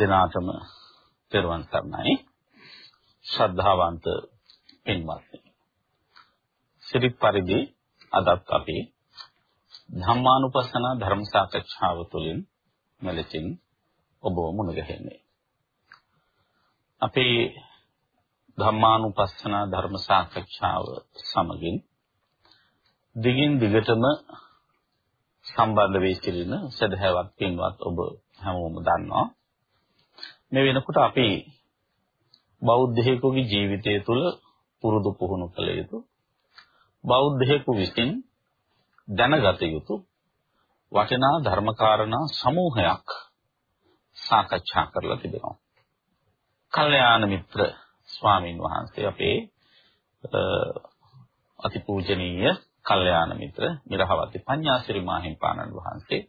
හැම දිනාටම පෙරවන් සරණයි. ශ්‍රද්ධාවන්ත පින්වත්නි. සිරිත් පරිදි අදත් අපි ධම්මානුපස්සන ධර්ම සාකච්ඡාව තුළින් මෙලෙසින් ඔබ මුණ ගැහෙන්නේ. අපේ ධම්මානුපස්සන ධර්ම සාකච්ඡාව සමගින් දිගින් දිගටම සම්බන්ධ වෙයි සිටින සදහැවත් පින්වත් ඔබ හැමෝම දන්නවා. මේ වෙනකොට අපි බෞද්ධයෙකුගේ ජීවිතය තුළ පුරුදු පුහුණු කළ යුතු බෞද්ධයෙකු විසින් දැනගත යුතු වටිනා ධර්මකාරණා සමූහයක් සාකච්ඡා කරලා තිබෙනවා. කල්යාණ මිත්‍ර ස්වාමින් වහන්සේ අපේ අතිපූජනීය කල්යාණ මිත්‍ර මිරහවති පඤ්ඤාසිරි මාහිම්පාණන් වහන්සේ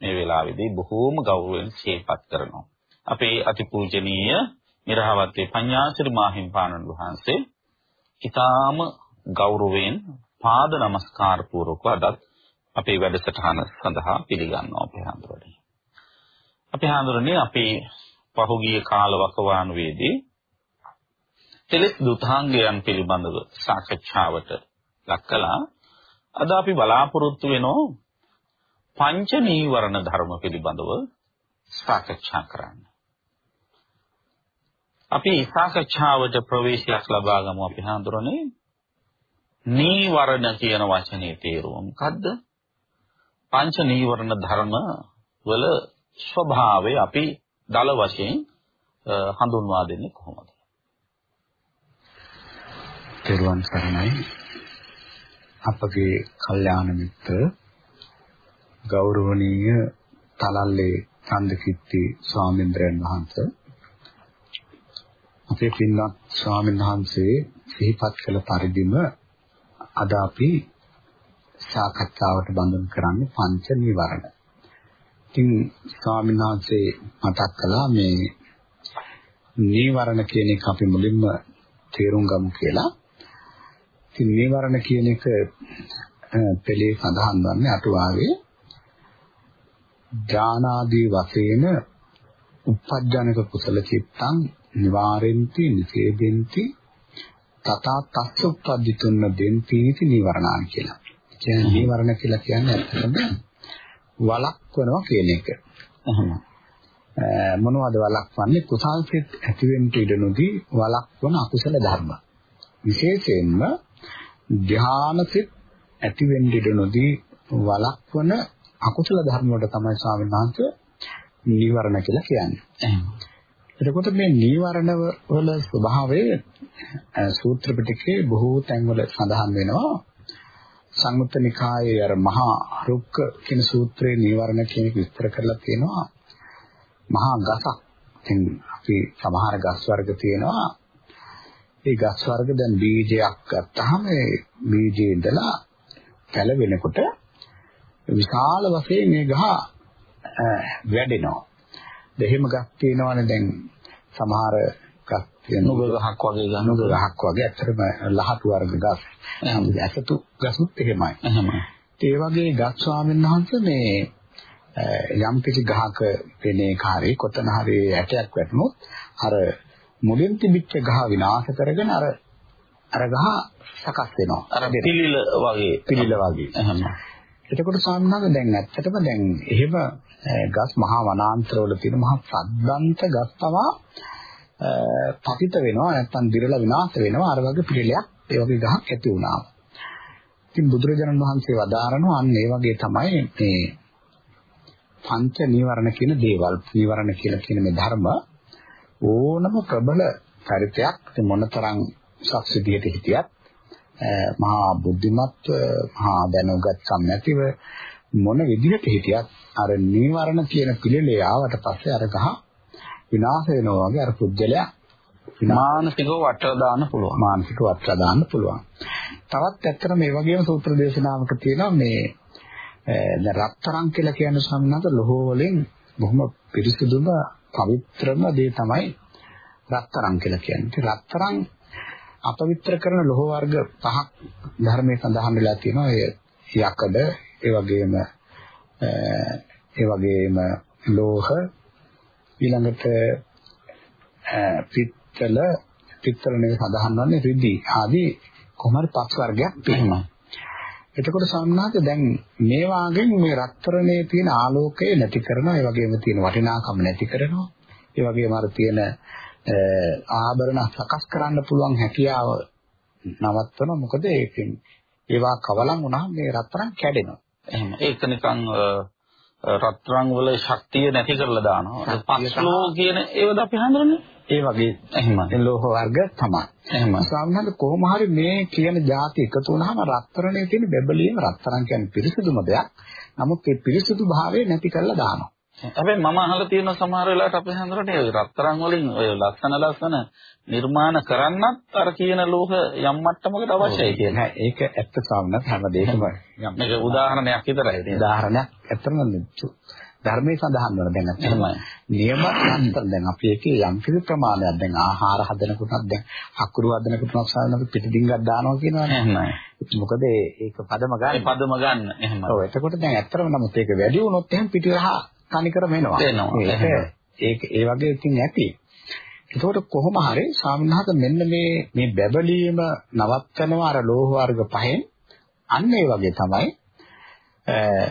මේ වෙලාවේදී බොහෝම ගෞරවයෙන් සිහිපත් කරනවා. අපේ අතිපූජනීය මිරහවති පඤ්ඤාසිරි මාහිම්පාණන් වහන්සේ ඊටාම ගෞරවයෙන් පාද නමස්කාර පූර්වකව අදත් අපේ වැඩසටහන සඳහා පිළිගන්නවා අපේ හඳුරන්නේ. අපේ හඳුරන්නේ අපේ පහුගිය කාල වකවානුවේදී තෙලස් දුතාංගයන් පිළිබඳව සාකච්ඡාවට ලක් කළා. අද අපි බලාපොරොත්තු වෙනවා පංච නීවරණ ධර්ම පිළිබඳව සාකච්ඡා කරන්න. අපි සාකච්ඡාවට ප්‍රවේශයක් ලබා ගමු අපි හඳුරන්නේ නීවරණ කියන වචනේ තේරුම මොකද්ද? පංච නීවරණ ධර්ම වල ස්වභාවය අපි දල වශයෙන් හඳුන්වා දෙන්නේ කොහොමද? තෙරුවන් සරණයි අපගේ කල්යාණ මිත්‍ර ගෞරවනීය තලල්ලේ චන්දකිත්ති ස්වාමීන් වහන්සේ අපේ පින්වත් ස්වාමීන් වහන්සේ සිහිපත් කළ පරිදිම අද අපි සාකච්ඡාවට බඳුන් කරන්නේ පංච නිවරණ. ඉතින් ස්වාමීන් වහන්සේ මතක් කළා මේ නීවරණ කියන එක අපි මුලින්ම තේරුම් ගමු කියලා. ඉතින් නීවරණ කියන එක පෙළේ සඳහන් වන්නේ අටුවාවේ ඥානාදී වශයෙන් උපජ්ජනක කුසල චිත්තං නිවාරෙන්ති නිසේදෙන්ති තථා තස්ස උපද්දිතුන්න දෙන්තිති නිවරණාන් කියලා. කියන්නේ නිවරණ කියලා කියන්නේ ඇත්තටම වලක්වනවා කියන එක. මොනවද වලක්වන්නේ? කුසල් සිත් ඇතිවෙන්න ඉඩ නොදී වලක්වන අකුසල ධර්ම. විශේෂයෙන්ම ධ්‍යාන සිත් ඇතිවෙන්න ඉඩ නොදී වලක්වන අකුසල ධර්ම වලට තමයි ස්වාමීන් වහන්සේ නීවරණ කියලා කියන්නේ. එතකොට මේ නීවරණ වල ස්වභාවය සූත්‍ර පිටකේ බොහෝ තැන්වල සඳහන් වෙනවා. සංයුත්ත නිකායේ අර මහා රුක්ක කියන සූත්‍රයේ නීවරණ කියන එක විස්තර කරලා තියෙනවා. මහා ගසක්. ඉතින් අපි සමහර ගස් වර්ග තියෙනවා. ඒ ගස් වර්ග දැන් බීජයක් ගත්තාම ඒ බීජේ ඉඳලා පැලවෙනකොට විශාල වශයෙන් මේ ගහ වැඩෙනවා. දෙහිම ගස් තියෙනවනේ දැන් සමහර ගස් නුග ගහක් වගේ ගන්න නුග ගහක් වගේ ඇත්තටම ලහතු වර්ග ගස්. ඇසතු ගසුත් එහෙමයි. එහෙමයි. ඒ වගේ ගස් ස්වාමීන් වහන්සේ මේ යම් කිසි ගහක වෙනේ කාරේ කොතන හරි ඇටයක් වැටුනොත් අර මුලින් තිබිච්ච ගහ විනාශ කරගෙන අර අර ගහ සකස් වෙනවා. අර පිළිල වගේ පිළිල වගේ. එහෙමයි. එතකොට සාමාන්‍යයෙන් දැන් ඇත්තටම දැන් එහෙම ගස් මහා වනාන්තරවල තියෙන මහා සද්දන්ත ගස් තමා පතිත වෙනවා නැත්නම් දිරලා විනාශ වෙනවා අර වගේ පිළිලයක් ඒ වගේ ගහක් ඇති වුණා. ඉතින් බුදුරජාණන් වහන්සේ වදාරනවා අන්න ඒ වගේ තමයි මේ පංච නීවරණ කියන දේවල් නීවරණ කියලා කියන මේ ධර්ම ඕනම ප්‍රබල චරිතයක් මොනතරම් සක්සිතියට හිටියත් මහා බුද්ධිමත් මහා දැනුගත් සම්මැතිව මොන විදිහට හිටියත් අර නීවරණ කියන පිළිලේ ආවට පස්සේ අර ගහ විනාශ වෙනවා වගේ අර පුද්ගලයා මානසිකව වටලා දාන්න පුළුවන්. මානසිකව වටලා දාන්න පුළුවන්. තවත් ඇත්තට මේ වගේම සූත්‍ර දේශනාවක තියෙනවා මේ දැන් රත්තරන් කියලා කියන සම්නත ලෝහ වලින් බොහොම පිරිසිදුම පවිත්‍රම දේ තමයි රත්තරන් කියලා කියන්නේ. රත්තරන් අපවිත්‍ර කරන ලෝහ වර්ග පහක් ධර්මයේ සඳහන් වෙලා තියෙනවා. ඒ යකඩ, ඒ වගේම ඒ වගේම ලෝහ, ඊළඟට පිත්තල පිත්තල නේ සඳහන් වන්නේ රිදී ආදී කොහොමද පස් වර්ගයක් තියෙනවා. එතකොට සම්මාත දැන් මේ වාගෙන් මේ රත්තරනේ තියෙන ආලෝකය නැති කරනවා ඒ වගේම තියෙන වටිනාකම නැති කරනවා ඒ වගේම අර තියෙන ආභරණ සකස් කරන්න පුළුවන් හැකියාව නවත්වනවා මොකද ඒකෙන් ඒවා කවලම් වුණාම මේ රත්තරන් කැඩෙනවා. එහෙම. ඒක නිකන් රත්තරන් වල ශක්තිය නැති කරලා දානවා. පස්ලෝ කියන ඒවද අපි හඳුනන්නේ? ඒ වගේ. එහෙමයි. ලෝහ වර්ග තමයි. එහෙමයි. ස්වාමීන් කොහොම හරි මේ කියන જાති එකතු වුණාම රත්තරනේ තියෙන බෙබලියම රත්තරන් කියන්නේ පිරිසිදුම දෙයක්. නමුත් ඒ පිරිසිදු භාවය නැති කරලා දානවා හැබැයි මම අහලා තියෙන සමහර වෙලාවට අපේ හන්දරට ඒ රත්තරන් වලින් ඔය ලස්සන ලස්සන නිර්මාණ කරන්නත් අර කියන ලෝහ යම් මට්ටමකට අවශ්‍යයි කියන. නෑ ඒක ඇත්ත සාමනත් හැමදේකම මේක උදාහරණයක් විතරයි? උදාහරණයක් ඇත්තම ධර්මයේ සඳහන් වෙන දැන් එහෙමයි. නියම අන්තර දැන් අපි එකේ යම් කිසි ප්‍රමාණයක් දැන් ආහාර හදනකොටත් දැන් හකුරු හදනකොටත් සාමාන්‍යයෙන් පිටිඩිංගක් දානවා කියනවනේ. මොකද ඒක පදම ගන්න. පදම ගන්න. එහෙමයි. ඔව් එතකොට දැන් ඇත්තටම නමුත් ඒක වැඩි වුණොත් එහෙනම් පිටිරහ තනිකරම එනවා. එනවා. ඒක ඒ වගේ ඉතින් ඇති. ඒකෝට කොහොම හරි සාමනහත මෙන්න මේ මේ බැබලීම නවත්තනවා අර ලෝහ වර්ග පහෙන් අන්න ඒ වගේ තමයි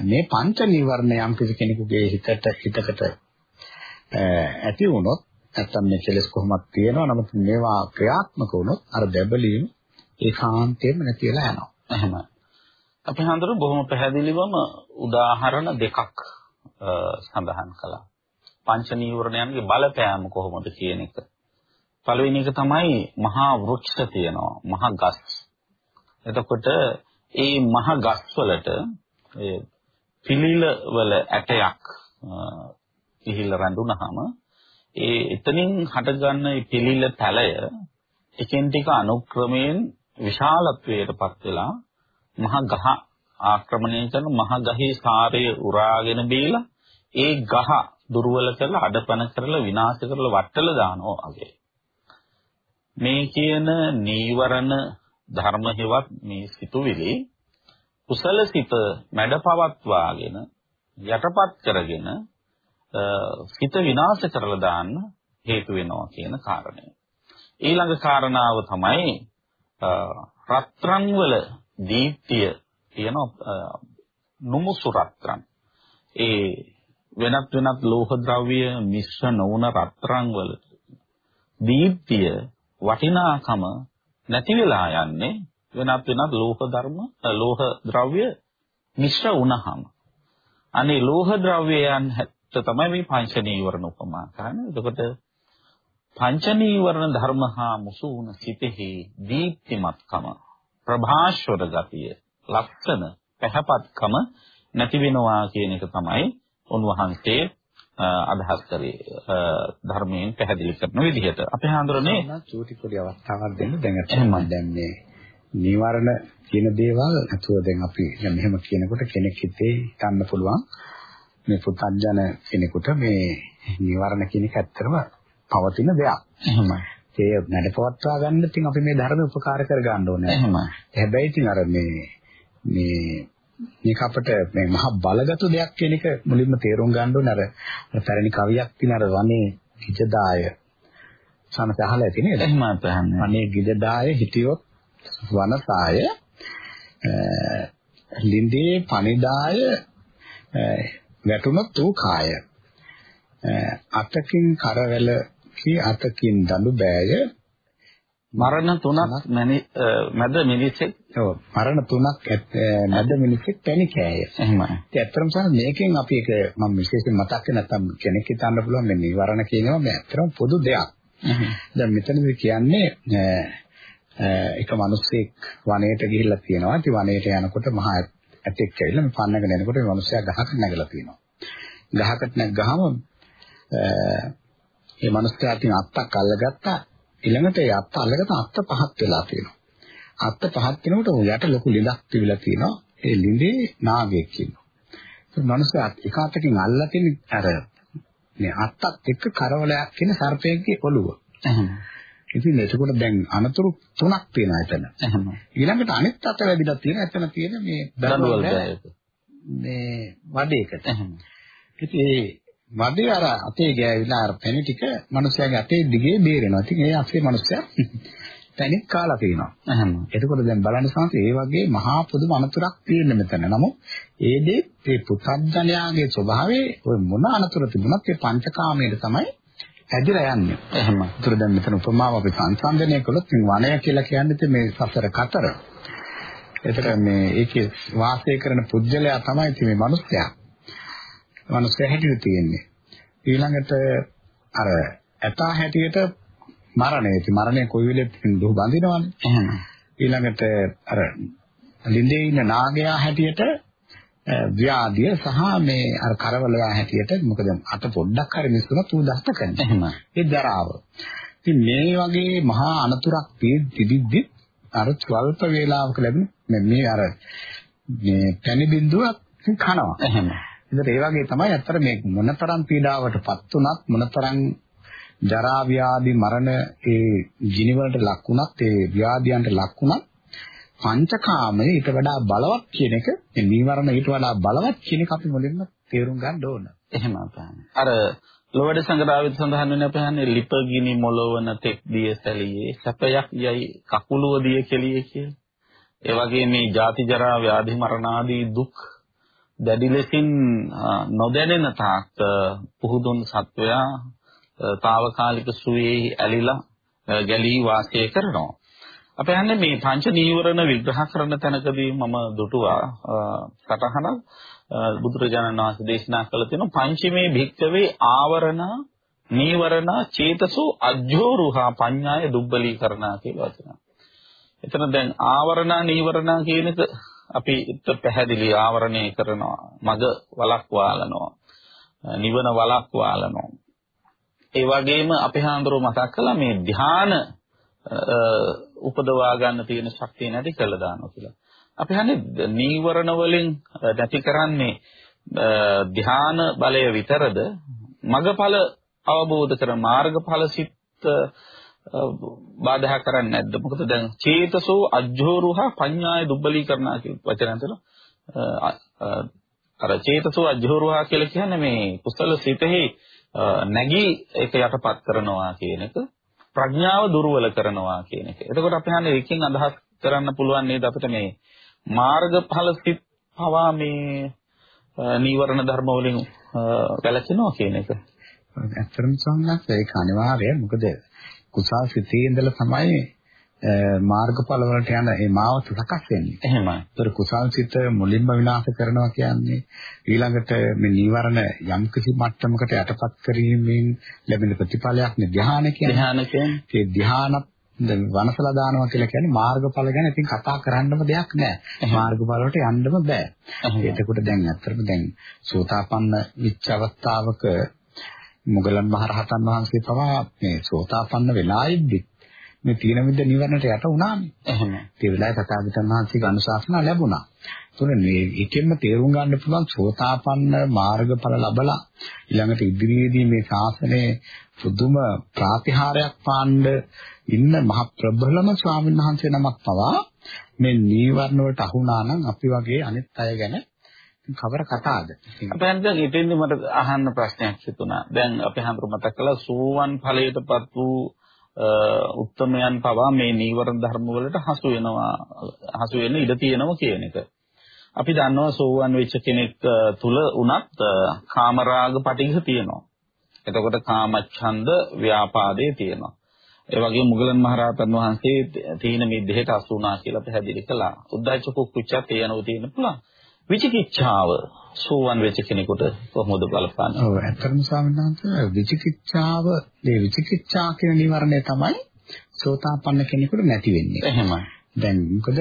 මේ පංච නීවරණ යම් කිසි කෙනෙකුගේ හිතට හිතකට ඇති වුණොත් නැත්තම් මේ කෙලස් කොහොමද තියෙනවා නමුත් මේවා ක්‍රියාත්මක වුණොත් අර බැබලීම ඒකාන්තයෙන්ම නැතිලා යනවා. එහෙමයි. අපි හඳුරු බොහොම පැහැදිලිවම උදාහරණ දෙකක් සඳහන් කළා. පංච නීවරණයන්ගේ බලපෑම කොහොමද කියන එක. පළවෙනි එක තමයි මහා වෘක්ෂ තියෙනවා, මහා ගස්. එතකොට ඒ මහා ගස් වලට ඒ පිළිල වල ඇටයක් කිහිල්ල රැඳුනහම ඒ එතනින් හටගන්න ඒ පිළිල තලය ටිකෙන් ටික අනුක්‍රමයෙන් විශාලත්වයටපත් වෙලා මහ ගහ ආක්‍රමණය කරන මහ ගහේ සාරය උරාගෙන බීලා ඒ ගහ දුර්වල කරලා අඩපණ කරලා විනාශ කරලා වට්ටල දානවා වගේ. මේ කියන නීවරණ ධර්ම හේවත් මේ සිතුවිලි කුසල සිත මැඩපවත්වාගෙන යටපත් කරගෙන සිත විනාශ කරලා දාන්න හේතු වෙනවා කියන කාරණය. ඊළඟ කාරණාව තමයි රත්රන් වල දීප්තිය තියෙන නුමුසු රත්රන්. ඒ වෙනත් වෙනත් ලෝහ ද්‍රව්‍ය මිශ්‍ර නොවුන රත්රන් වල දීප්තිය වටිනාකම නැති වෙලා යන්නේ වෙනත් වෙනත් ලෝහ ධර්ම ලෝහ ද්‍රව්‍ය මිශ්‍ර වුණාම අනේ ලෝහ ද්‍රව්‍යයන් තමයි මේ පංච නීවරණ උපමා කරන්නේ. එතකොට පංච නීවරණ ධර්ම හා මුසු වුණ සිතෙහි දීප්තිමත්කම ප්‍රභාෂ්වර ගතිය ලක්ෂණ පැහැපත්කම නැති වෙනවා කියන එක තමයි උන්වහන්සේ අදහස් කරේ ධර්මයෙන් පැහැදිලි කරන විදිහට. අපි හඳුරන්නේ චූටි පොඩි අවස්ථාවක් දෙන්න දැන් අතම දැන් මේ නීවරණ කියන දේවල් අතුව දැන් අපි මෙහෙම කියනකොට කෙනෙක් හිතේ හිතන්න පුළුවන් මේ පුතඥන කෙනෙකුට මේ නීවරණ කියන එක ඇත්තටම පවතින දෙයක්. එහෙමයි. ඒ නැඩපවත්වා ගන්න ඉතින් අපි මේ ධර්ම උපකාර කර ගන්න ඕනේ. එහෙමයි. හැබැයි ඉතින් අර මේ මේ මේක අපිට මේ මහ බලගත් දෙයක් කියන එක මුලින්ම තේරුම් ගන්න ඕනේ. අර පැරණි කවියක් තියෙන අර වනේ ගිජදාය සමත අහලා ඇති නේද? එහෙම අපහන්නේ. වනේ ගිජදාය හිටියොත් වනසාය ලින්දේ පනිදාය වැටුණොත් ඌ කාය අතකින් කරවැල කී අතකින් දඬු බෑය මරණ තුනක් මැද මිනිසෙක්. ඔව්. මරණ තුනක් මැද මිනිසෙක් පැණි කෑය. එහෙමයි. ඉතින් ඇත්තටම සම මේකෙන් අපි ඒක මම විශේෂයෙන් මතක් කරේ නැත්නම් කෙනෙක් හිතන්න පුළුවන් මේ නිවරණ කියනවා. මේ ඇත්තටම පොදු දෙයක්. දැන් මෙතනදී කියන්නේ එක මිනිස්සෙක් වනයේට ගිහිල්ලා තියෙනවා. ඉතින් වනයේට යනකොට මහා ඇතෙක් ඇවිල්ලා මේ පන්නගෙන එනකොට මේ මිනිස්සයා ගහකට නැගලා තියෙනවා. ගහකට නැග්ගහම ඒ මිනිස්සයා තින් අත්තක් අල්ලගත්තා. ඊළඟට ඒ අත්ත අල්ලගත්ත අත්ත පහත් වෙලා තියෙනවා. අත්ත පහත් වෙනකොට යට ලොකු ලිඳක් තිබිලා තියෙනවා. ඒ ලිඳේ නාගයෙක් ඉන්නවා. ඒ මිනිස්සයා එක අතකින් අල්ලලා තියෙන අර මේ අත්තත් එක්ක කරවලයක් කියන සර්පයෙක්ගේ ඔළුව. ඉතින් එතකොට දැන් අනතුරු තුනක් තියෙනවා එතන. ඊළඟට අනිත් අත වැඩිලා තියෙන එතන තියෙන මේ දඬුවල්. මේ වඩේකට. ඉතින් වදේ අර අතේ ගෑවිලා අර පැණි ටික මිනිස්යාගේ අතේ දිගේ බේරෙනවා. ඉතින් ඒ අපේ මිනිස්යා පැණිත් කාලා තියෙනවා. එහෙම. එතකොට දැන් බලන්න සංස ඒ වගේ මහා පොදු අනතුරක් තියෙන මෙතන. නමුත් ඒ දේ මේ පුත්ත්ජනයාගේ ස්වභාවයේ ඔය මොන අනතුර තිබුණත් ඒ පංචකාමයේ තමයි ඇදිලා යන්නේ. එහෙම. ඒතර දැන් මෙතන උපමාව අපි සංසන්දනය කළොත් වනය කියලා කියන්නේ මේ සසර කතර. ඒතර මේ ඒකේ වාසය කරන පුජ්‍යලයා තමයි මේ මිනිස්යා. මිනිස්යා හැටියට තියෙන්නේ. ඊළඟට අර ඇතා හැටියට මරණය. ඉතින් මරණය කොයි වෙලෙත් දුහ බඳිනවනේ. එහෙම. ඊළඟට අර ලිඳේ ඉන්න නාගයා හැටියට ව්‍යාධිය සහ මේ අර කරවලයා හැටියට මොකද අත පොඩ්ඩක් හරි මිස්සුනත් ඌ දහත කරනවා. එහෙම. ඒ දරාව. ඉතින් මේ වගේ මහා අනතුරක් තිබිද්දි අර ස්වල්ප වේලාවක ලැබෙන මේ මේ අර මේ පැණි බින්දුවක් කනවා. එහෙම. ඉතින් ඒ වගේ තමයි අත්තර මේ මොනතරම් පීඩාවටපත් උනත් මොනතරම් ජරා ව්‍යාධි මරණ ඒ ජීනි වලට ලක් වුණත් ඒ ව්‍යාධියන්ට ලක් වුණත් පංචකාමයේ ඊට වඩා බලවත් කියන එක මේ නීවරණ ඊට වඩා බලවත් කියන එක අපි මුලින්ම තේරුම් ගන්න ඕන. එහෙම අපහන්. අර ලෝවැඩ සංග්‍රහවිද සඳහන් වෙන අපහන්නේ ලිපගිනි මොලවන තෙක් දිය සැලියේ සැපයක් යයි කකුලුව දිය කෙලියේ කියලා. ඒ වගේ මේ ජාති ජරා ව්‍යාධි මරණ ආදී දුක් දැඩි ලෙසින් නොදැනෙන තාක් පුහුදුන් සත්වයා తాවකාලික සුවේ ඇලිලා ගැලී වාසය කරනවා. අපි හන්නේ මේ පංච නීවරණ විග්‍රහ කරන තැනකදී මම දුටුවා සටහනක් බුදුරජාණන් වහන්සේ දේශනා කළ තියෙන පංචමේ භික්කවේ ආවරණ නීවරණ චේතසෝ අජ්ජෝරුහා පඤ්ඤාය දුබ්බලීකරණා කියලා වචන. එතන දැන් ආවරණ නීවරණ කියන එක අපි පැහැදිලි ආවරණය කරනවා. මග වලක්වාලනවා නිවන වලක්වාලනවා ඒ වගේම අපේ හාමුදුරුවෝ මතක් කළා මේ ධ්‍යාන උපදවා ගන්න තියෙන ශක්තිය නැති කළා දානවා කියලා. අපි හන්නේ නීවරණ වලින් නැති කරන්නේ ධ්‍යාන බලය විතරද මගඵල අවබෝධ කර මාර්ගඵල සිත් බාධා කරන්නේ නැද්ද? මොකද දැන් චේතසෝ අජ්ජෝරුහා පඤ්ඤාය දුබ්බලීකරණා කියන වචනය තුළ අර චේතසෝ අජ්ජෝරුහා කියලා කියන්නේ මේ කුසල සිතෙහි නැගී ඒක යටපත් කරනවා කියන එක ප්‍රඥාව දුර්වල කරනවා කියන එක. එතකොට අපි හන්නේ එකකින් අදහස් කරන්න පුළුවන් නේද අපිට මේ මාර්ගඵල සිත් පවා මේ නීවරණ ධර්ම වලින් වැළකෙනවා කියන එක. ඇත්තටම සංඝාස ඒක අනිවාර්යයි. මොකද කුසල් සිතේ ඉඳලා තමයි මාර්ගඵල වලට යන මේ මාවත සකස් වෙන්නේ. එහෙමයි. ඒතර කුසල් සිත මුලින්ම විනාශ කරනවා කියන්නේ ඊළඟට මේ නීවරණ යම් කිසි මට්ටමකට යටපත් කිරීමෙන් ලැබෙන ප්‍රතිඵලයක් නේ ධ්‍යාන කියන්නේ. ධ්‍යාන කියන්නේ. ඒ ධ්‍යානත් වනසලා දානවා කියලා කියන්නේ මාර්ගඵල ගැන ඉතින් කතා කරන්නම දෙයක් නැහැ. මාර්ගඵල වලට යන්නම බෑ. එතකොට දැන් ඇත්තටම දැන් සෝතාපන්න විච්ච අවස්ථාවක මුගලන් මහරහතන් වහන්සේ පවා මේ සෝතාපන්න වෙලා ඉද්දි මේ තීන මිද්ද නිවනට යට වුණානේ. එහෙම. ඒ වෙලාවේ තථාගතයන් වහන්සේගේ අනුශාසනා ලැබුණා. තුන මේ එකෙන්ම තේරුම් ගන්න පුළුවන් සෝතාපන්න මාර්ගඵල ලැබලා ඊළඟට ඉදිරියේදී මේ ශාසනයේ පුදුම ප්‍රාතිහාරයක් පාන්න ඉන්න මහ ප්‍රබලම ස්වාමීන් වහන්සේ නමක් පවා මේ නීවරණ වලට අහුණා නම් අපි වගේ අනිත් අය ගැන කවර කතාවද? අපෙන් දැන් ඉතින්දි මට අහන්න ප්‍රශ්නයක් හිතුණා. දැන් අපි හඳුරු මතක් කළා සෝවන් ඵලයටපත් වූ උත්තමයන් පවා මේ නීවරණ ධර්ම වලට හසු වෙනවා හසු වෙන්න ඉඩ තියෙනවා කියන එක. අපි දන්නවා සෝවන් වෙච්ච කෙනෙක් තුල උනත් කාමරාග පටිඝ තියෙනවා. එතකොට කාමච්ඡන්ද ව්‍යාපාදේ තියෙනවා. ඒ වගේ මුගලන් මහරහතන් වහන්සේ තීන මිද්දේට අසු වුණා කියලා පැහැදිලි කළා. උද්දච්ච කුක්කුච්චත් තියෙනවා තියෙන පුළුවන්. විචිකිච්ඡාව සෝවන් වෙච්ච කෙනෙකුට කොහොමද බලපාන්නේ? ඔව් ඇත්තටම ස්වාමීන් වහන්සේ විචිකිච්ඡාව, මේ විචිකිච්ඡා කියන නිවර්ණය තමයි සෝතාපන්න කෙනෙකුට නැති වෙන්නේ. එහෙමයි. දැන් මොකද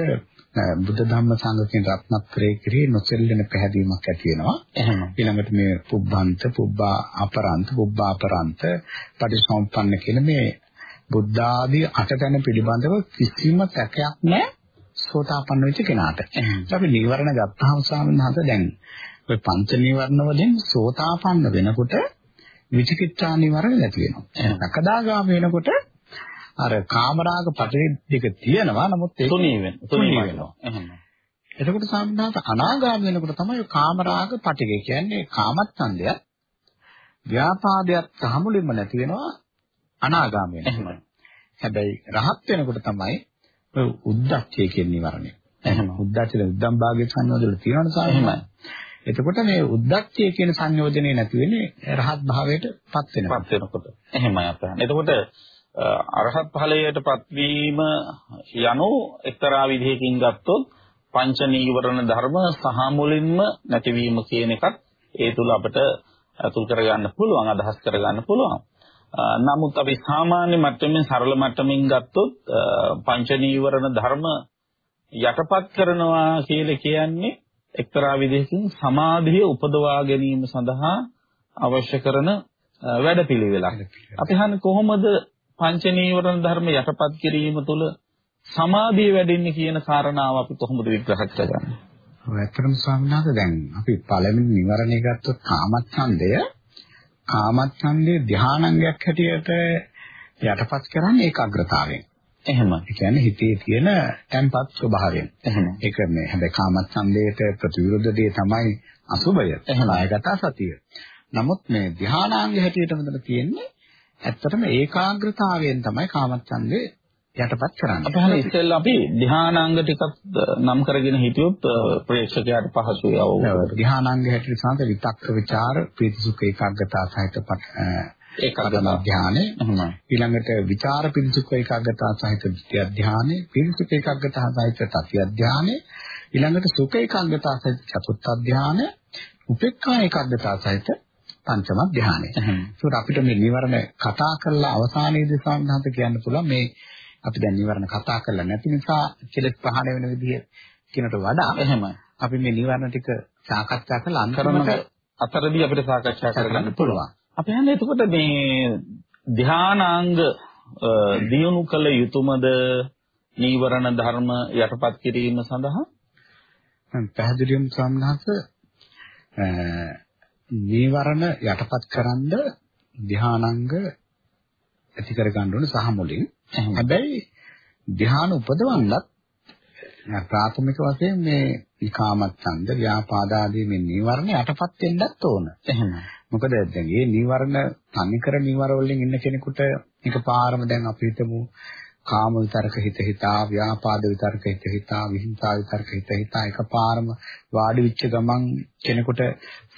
බුද්ධ ධම්ම සංඝ කියන රත්නත්‍රයේ කෙරෙහි නොසෙල්ලෙන පැහැදීමක් ඇති වෙනවා. ඊළඟට මේ පුබ්බන්ත, පුබ්බා අපරන්ත, පුබ්බාපරන්ත, පටිසම්පන්න කියන මේ බුද්ධ ආදී අටතැන පිළිබඳව කිසිම සැකයක් නැහැ. සෝතාපන්න වෙච්ච කෙනාට. අපි නීවරණ ගත්තාම ස්වාමීන් වහන්සේ දැන් ඔය පංච නීවරණ වලින් සෝතාපන්න වෙනකොට විචිකිච්ඡා නීවරණ නැති වෙනවා. සකදාගාම වෙනකොට අර කාමරාග පටේ දෙක තියෙනවා නමුත් ඒක තුනී වෙනවා. තුනී වෙනවා. එතකොට සම්බන්ධත අනාගාම වෙනකොට තමයි කාමරාග පටිගය කියන්නේ කාමච්ඡන්දය ව්‍යාපාදයක් සමුලින්ම නැති වෙනවා අනාගාමී වෙනවා. හැබැයි රහත් වෙනකොට තමයි උද්දච්චය කියන නිවරණය. එහෙම. උද්දච්චය උද්දම් භාගයේ සංයෝජන තියෙනවනේ සාමාන්‍යයෙන්. එතකොට මේ උද්දච්චය කියන සංයෝජනේ නැති වෙන්නේ රහත් භාවයට පත් වෙනවා. පත් වෙනකොට. එහෙමයි අපහන්. එතකොට අරහත් ඵලයටපත් වීම යනු එක්තරා විදිහකින් ගත්තොත් පංච නීවරණ ධර්ම සහ මුලින්ම නැතිවීම කියන එකත් ඒ තුල අපිට අතුල් කරගන්න පුළුවන් අදහස් කරගන්න පුළුවන්. නමුත් අපි සාමාන්‍ය මට්ටමින් සරල මට්ටමින් ගත්තොත් පංච නීවරණ ධර්ම යටපත් කරනවා කියලා කියන්නේ එක්තරා විදිහකින් සමාධිය උපදවා ගැනීම සඳහා අවශ්‍ය කරන වැඩපිළිවෙලක්. අපි හන්නේ කොහොමද පංච නීවරණ ධර්ම යටපත් කිරීම තුළ සමාධිය වැඩෙන්නේ කියන කාරණාව අපි කොහොමද විග්‍රහ කරගන්නේ? ඔය ඇත්තටම ස්වාමීන් වහන්සේ දැන් අපි පළවෙනි නිවරණය ගත්තොත් කාමච්ඡන්දය කාමච්ඡන්දේ ධානාංගයක් හැටියට යටපත් කරන්නේ ඒකාග්‍රතාවයෙන්. එහෙම. ඒ කියන්නේ හිතේ තියෙන tempat ස්වභාවයෙන්. එහෙම. ඒක මේ හැබැයි කාමච්ඡන්දයට ප්‍රතිවිරුද්ධ දේ තමයි අසුබය. එහෙම. ආයගත සතිය. නමුත් මේ ධානාංග හැටියට මෙතන තියෙන්නේ ඇත්තටම ඒකාග්‍රතාවයෙන් තමයි කාමච්ඡන්දේ යටපත් කරන්නේ. අපි හරිය ඉස්සෙල්ලා අපි ධානාංග ටිකක් නම් කරගෙන හිටියොත් ප්‍රේක්ෂකයාට පහසුයි අවබෝධ. ධානාංග හැටියට සාන්ත විතක්ක ਵਿਚාර ප්‍රීතිසුඛ ඒකාග්‍රතාව සහිත ඒකාග්‍රතාව ධානය. ඊළඟට විචාර ප්‍රීතිසුඛ ඒකාග්‍රතාව සහිත ද්විතිය ධානය, ප්‍රීතිසුඛ ඒකාග්‍රතාව සහිත තතිය ධානය, ඊළඟට සුඛ ඒකාග්‍රතාව සහිත චතුර්ථ ධානය, උපේක්ඛා ඒකාග්‍රතාව සහිත පංචම ධානය. ඒකට අපිට මේ නිවරණ කතා කරලා අවසානයේදී සාමහන්ත කියන්න පුළුවන් මේ අපි දැන් නිවරණ කතා කරලා නැති නිසා කෙලෙස් පහළ වෙන විදිහ කියනට වඩා එහෙමයි. අපි මේ නිවරණ ටික සාකච්ඡා කරලා අන්තිමට අතරදී අපිට සාකච්ඡා කරගන්න පුළුවන්. අපි හන්නේ එතකොට මේ ධානාංග දියුණු කළ යුතුයමද නීවරණ ධර්ම යටපත් කිරීම සඳහා පැහැදිලිවම සම්හස නීවරණ යටපත් කරන්ද ධානාංග ඇති කර ගන්න ඕන සහ මුලින් හැබැයි ධ්‍යාන උපදවන්නත් ප්‍රාථමික වශයෙන් මේ විකාමච්ඡන්ද ව්‍යාපාද ආදී මේ නීවරණ යටපත් වෙන්නත් ඕන. එහෙමයි. මොකද දැන් මේ නීවරණ තනිකර නීවර වලින් ඉන්න කෙනෙකුට එකපාරම දැන් අපි හිතමු කාම විතරක හිත හිතා ව්‍යාපාද විතරක හිත හිතා විහිංසා විතරක හිත හිතා එකපාරම වාඩි වෙච්ච ගමන් කෙනෙකුට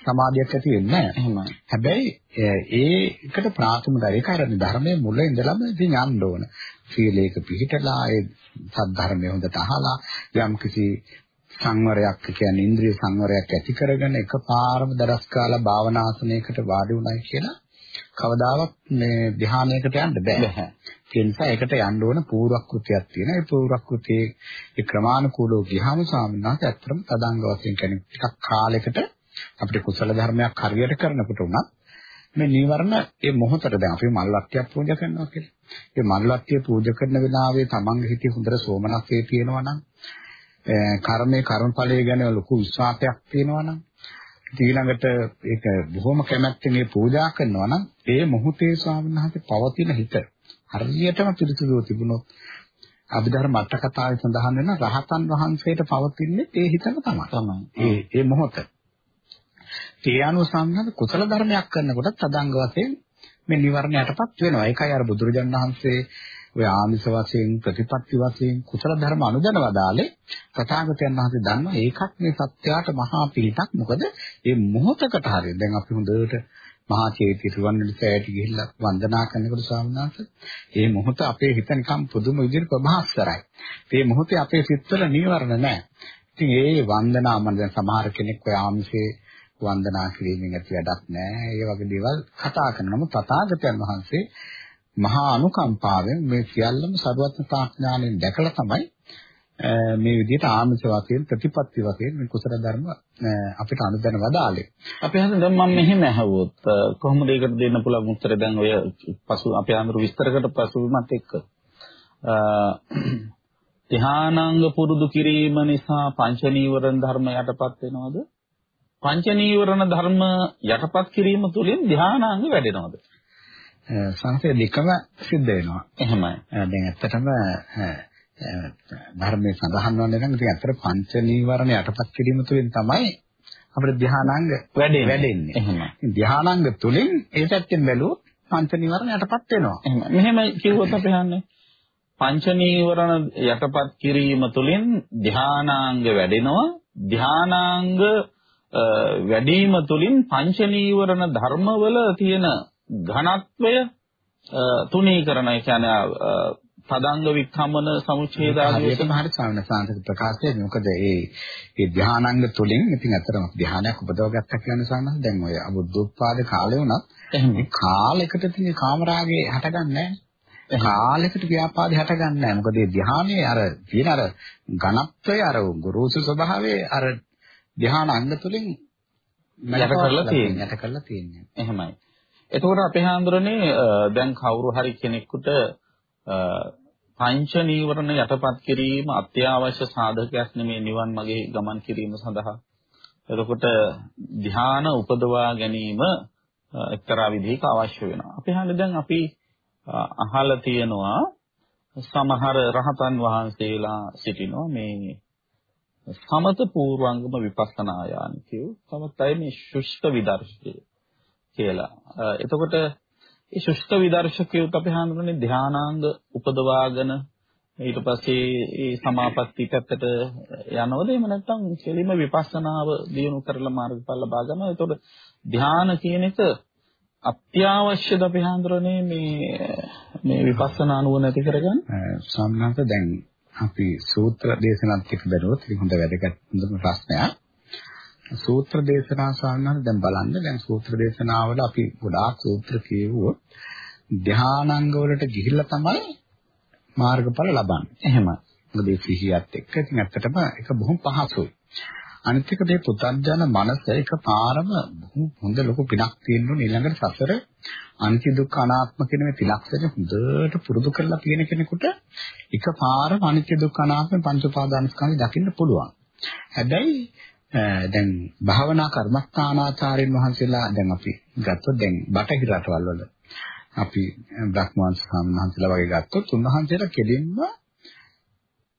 සමාධියක් ඇති වෙන්නේ නැහැ. හැබැයි ඒකට ප්‍රාථමික ඒක අර ධර්මයේ මුල ඉඳලම ඉතින් යන්න ඕන. සීලයක පිළිහිටලා ඒ සද්ධර්මයේ හොඳට අහලා යම් කිසි සංවරයක් කියන්නේ ඉන්ද්‍රිය සංවරයක් ඇති කරගෙන එකපාරම දරස් කාලා භාවනාසනයකට වාඩි වුණයි කියලා කවදාවත් මේ ධ්‍යානයකට යන්න බෑ. ඒ නිසා ඒකට යන්න ඕන පූර්වක්‍ෘතියක් තියෙනවා. ඒ පූර්වක්‍ෘතියේ ඒ ක්‍රමානුකූලව ගියාම ස්වාමීන් වහන්සේ ඇත්තටම තදංග වශයෙන් කියන්නේ ටිකක් කාලයකට අපිට කුසල ධර්මයක් හරියට කරනකොට උනත් මේ නීවරණ ඒ මොහොතට දැන් අපි මල්වට්ටියක් පූජා කරනවා කියලා. ඒ මල්වට්ටිය පූජා කරන වෙලාවේ තමන්ගේ හිතේ හොඳට සෝමනස්සේ තියෙනවා නම් කර්මයේ කර්මඵලයේ ගැන ලොකු විශ්වාසයක් තියෙනවා නම් ඊළඟට ඒක බොහොම කැමැත්තෙන් මේ පූජා කරනවා නම් ඒ මොහොතේ ස්වාමීන් වහන්සේ පවතින හිත හරියටම පිළිතුරුව තිබුණොත් අභිධර්ම අට කතාවේ සඳහන් වෙන රහතන් වහන්සේට පවතින්නේ ඒ හිතම තමයි. තමයි. ඒ ඒ මොහොත. ඒ අනුව සම්බන්ධ කුසල ධර්මයක් කරනකොට තදංග වශයෙන් මේ නිවර්ණ යටපත් වෙනවා. ඒකයි අර බුදුරජාණන් වහන්සේ ඔය ආමිෂ වශයෙන් ප්‍රතිපත්ති වශයෙන් කුසල ධර්ම අනුදැන වදාලේ තථාගතයන් වහන්සේ දන්නවා ඒකත් මේ සත්‍යයට මහා පිළිතක්. මොකද මේ මොහොතකට හරිය දැන් අපි හොඳට මහා චේති රුවන්වැලිසෑයට ගිහිල්ලා වන්දනා කරනකොට ස්වාමීන් වහන්සේ මේ මොහොත අපේ හිත නිකම් පුදුම විදිහට ප්‍රභාස්වරයි. මේ මොහොතේ අපේ සිත්වල නීවරණ නැහැ. ඉතින් ඒ වන්දනා මම දැන් සමහර කෙනෙක් ඔය ආමිෂේ වන්දනා කිරීමෙන් ඇති වැඩක් නැහැ. ඒ වගේ දේවල් කතා කරනවා. නමුත් තථාගතයන් වහන්සේ මහා අනුකම්පාවෙන් මේ සියල්ලම සර්වඥතා ඥාණයෙන් දැකලා තමයි මේ විදිහට ආමිෂ වශයෙන් ප්‍රතිපත්ති වශයෙන් මේ කුසල ධර්ම අපිට අනුදැන වදාලේ. අපි හඳ දැන් මම මෙහෙම ඇහුවොත් කොහොමද ඒකට දෙන්න පුළුවන් උත්තරය දැන් ඔය පසු අපේ අඳුරු විස්තරකට පසුවීමත් එක්ක ධානාංග පුරුදු කිරීම නිසා පංච නීවරණ ධර්ම යටපත් වෙනවද? පංච නීවරණ ධර්ම යටපත් කිරීම තුළින් ධානාංග වැඩෙනවද? සංසේ දෙකම සිද්ධ වෙනවා. එහෙමයි. දැන් ඇත්තටම ධර්මයේ සඳහන් වන්නේ නම් ඉතින් අතර පංච නීවරණ යටපත් කිරීම තුළින් තමයි අපිට ධානාංග වැඩෙන්නේ. එහෙමයි. ධානාංග තුලින් ඒ පැත්තෙන් බැලුවොත් පංච නීවරණ යටපත් වෙනවා. එහෙම. මෙහෙම කිව්වොත් අපි හන්නේ පංච නීවරණ යටපත් කිරීම තුළින් ධානාංග වැඩෙනවා. ධානාංග වැඩිම තුළින් පංච නීවරණ ධර්මවල තියෙන ඝනත්වය තුනීකරණ ඒ කියන්නේ තදංග වික්ඛමන සමුච්ඡේද ආදී වශයෙන් හරි සාමනසාන්ත ප්‍රකාශය. මොකද ඒ ඒ ධානාංග තුලින් ඉතින් අතරම ධානයක් උපදව ගත්තා කියන්නේ සාමනස දැන් ඔය අබුද්ධෝත්පාද කාලේ වුණත් මේ කාලයකට තියෙන කාමරාගේ හටගන්නේ නැහැ. කාලයකට ව්‍යාපාදේ හටගන්නේ නැහැ. මොකද ඒ ධානයේ අර තියෙන අර ඝනත්වය අර ගුරුසු ස්වභාවයේ අර ධාන අංග තුලින් යට කරලා තියෙන්නේ. යට කරලා තියෙන්නේ. එහෙමයි. එතකොට අපේ හාමුදුරනේ දැන් කවුරු හරි කෙනෙකුට පංච නීවරණ යටපත් කිරීම අත්‍යවශ්‍ය සාධකයක් නෙමේ නිවන් මාගේ ගමන් කිරීම සඳහා. එතකොට ධ්‍යාන උපදවා ගැනීම එක්තරා විදිහක අවශ්‍ය වෙනවා. අපි හන්නේ දැන් අපි අහලා තියෙනවා සමහර රහතන් වහන්සේලා සිටිනවා මේ සමත පූර්වංගම විපස්සනා යාන කියු. තවත් අය මේ ශුෂ්ක විදර්ශය කියලා. එතකොට ඒ ශුෂ්ක විදර්ශකයොත් අපි හඳුනන්නේ ධානාංග උපදවාගෙන ඊට පස්සේ ඒ සමාපatti පැත්තට යනවද එහෙම නැත්නම් කෙලිම විපස්සනාව දියුණු කරලා මාර්ගඵල ලබා ගන්නවා. ඒතකොට ධාන කියන එක අත්‍යවශ්‍යද අපි හඳුනන්නේ මේ මේ විපස්සනා නුවණ ඇති කරගන්න. සම්මත දැන් අපි සූත්‍ර දේශනාත් එක්ක බැලුවොත් ඒක හොඳ වැදගත් හොඳම ප්‍රශ්නයක්. සූත්‍ර දේශනා සාමාන්‍යයෙන් දැන් බලන්න දැන් සූත්‍ර දේශනාවල අපි ගොඩාක් සූත්‍ර කියවුවොත් ධානාංග වලට ගිහිල්ලා තමයි මාර්ගඵල ලබන්නේ. එහෙමයි. මොකද මේ සිහියත් එක්ක ඉතින් ඇත්තටම ඒක බොහොම පහසුයි. අනිත් එක මේ පුතත්ජන මනස එකපාරම හොඳ ලොකු පිනක් තියෙනුන ඊළඟට සසර අනිත්‍ය දුක්ඛ අනාත්ම කියන මේ ත්‍රිලක්ෂණ හොඳට පුරුදු කරලා තියෙන කෙනෙකුට එකපාරම අනිත්‍ය දුක්ඛ අනාත්ම පංච උපාදානස්කන්ධය දකින්න පුළුවන්. හැබැයි දැන් භාවනා කර්මස්ථානාචාර්යන් වහන්සේලා දැන් අපි ගත්තොත් දැන් බටහිර රටවල් වල අපි බ්‍රහ්මවංශ සම්හන්සලා වගේ ගත්තොත් උන්වහන්සේලා කෙලින්ම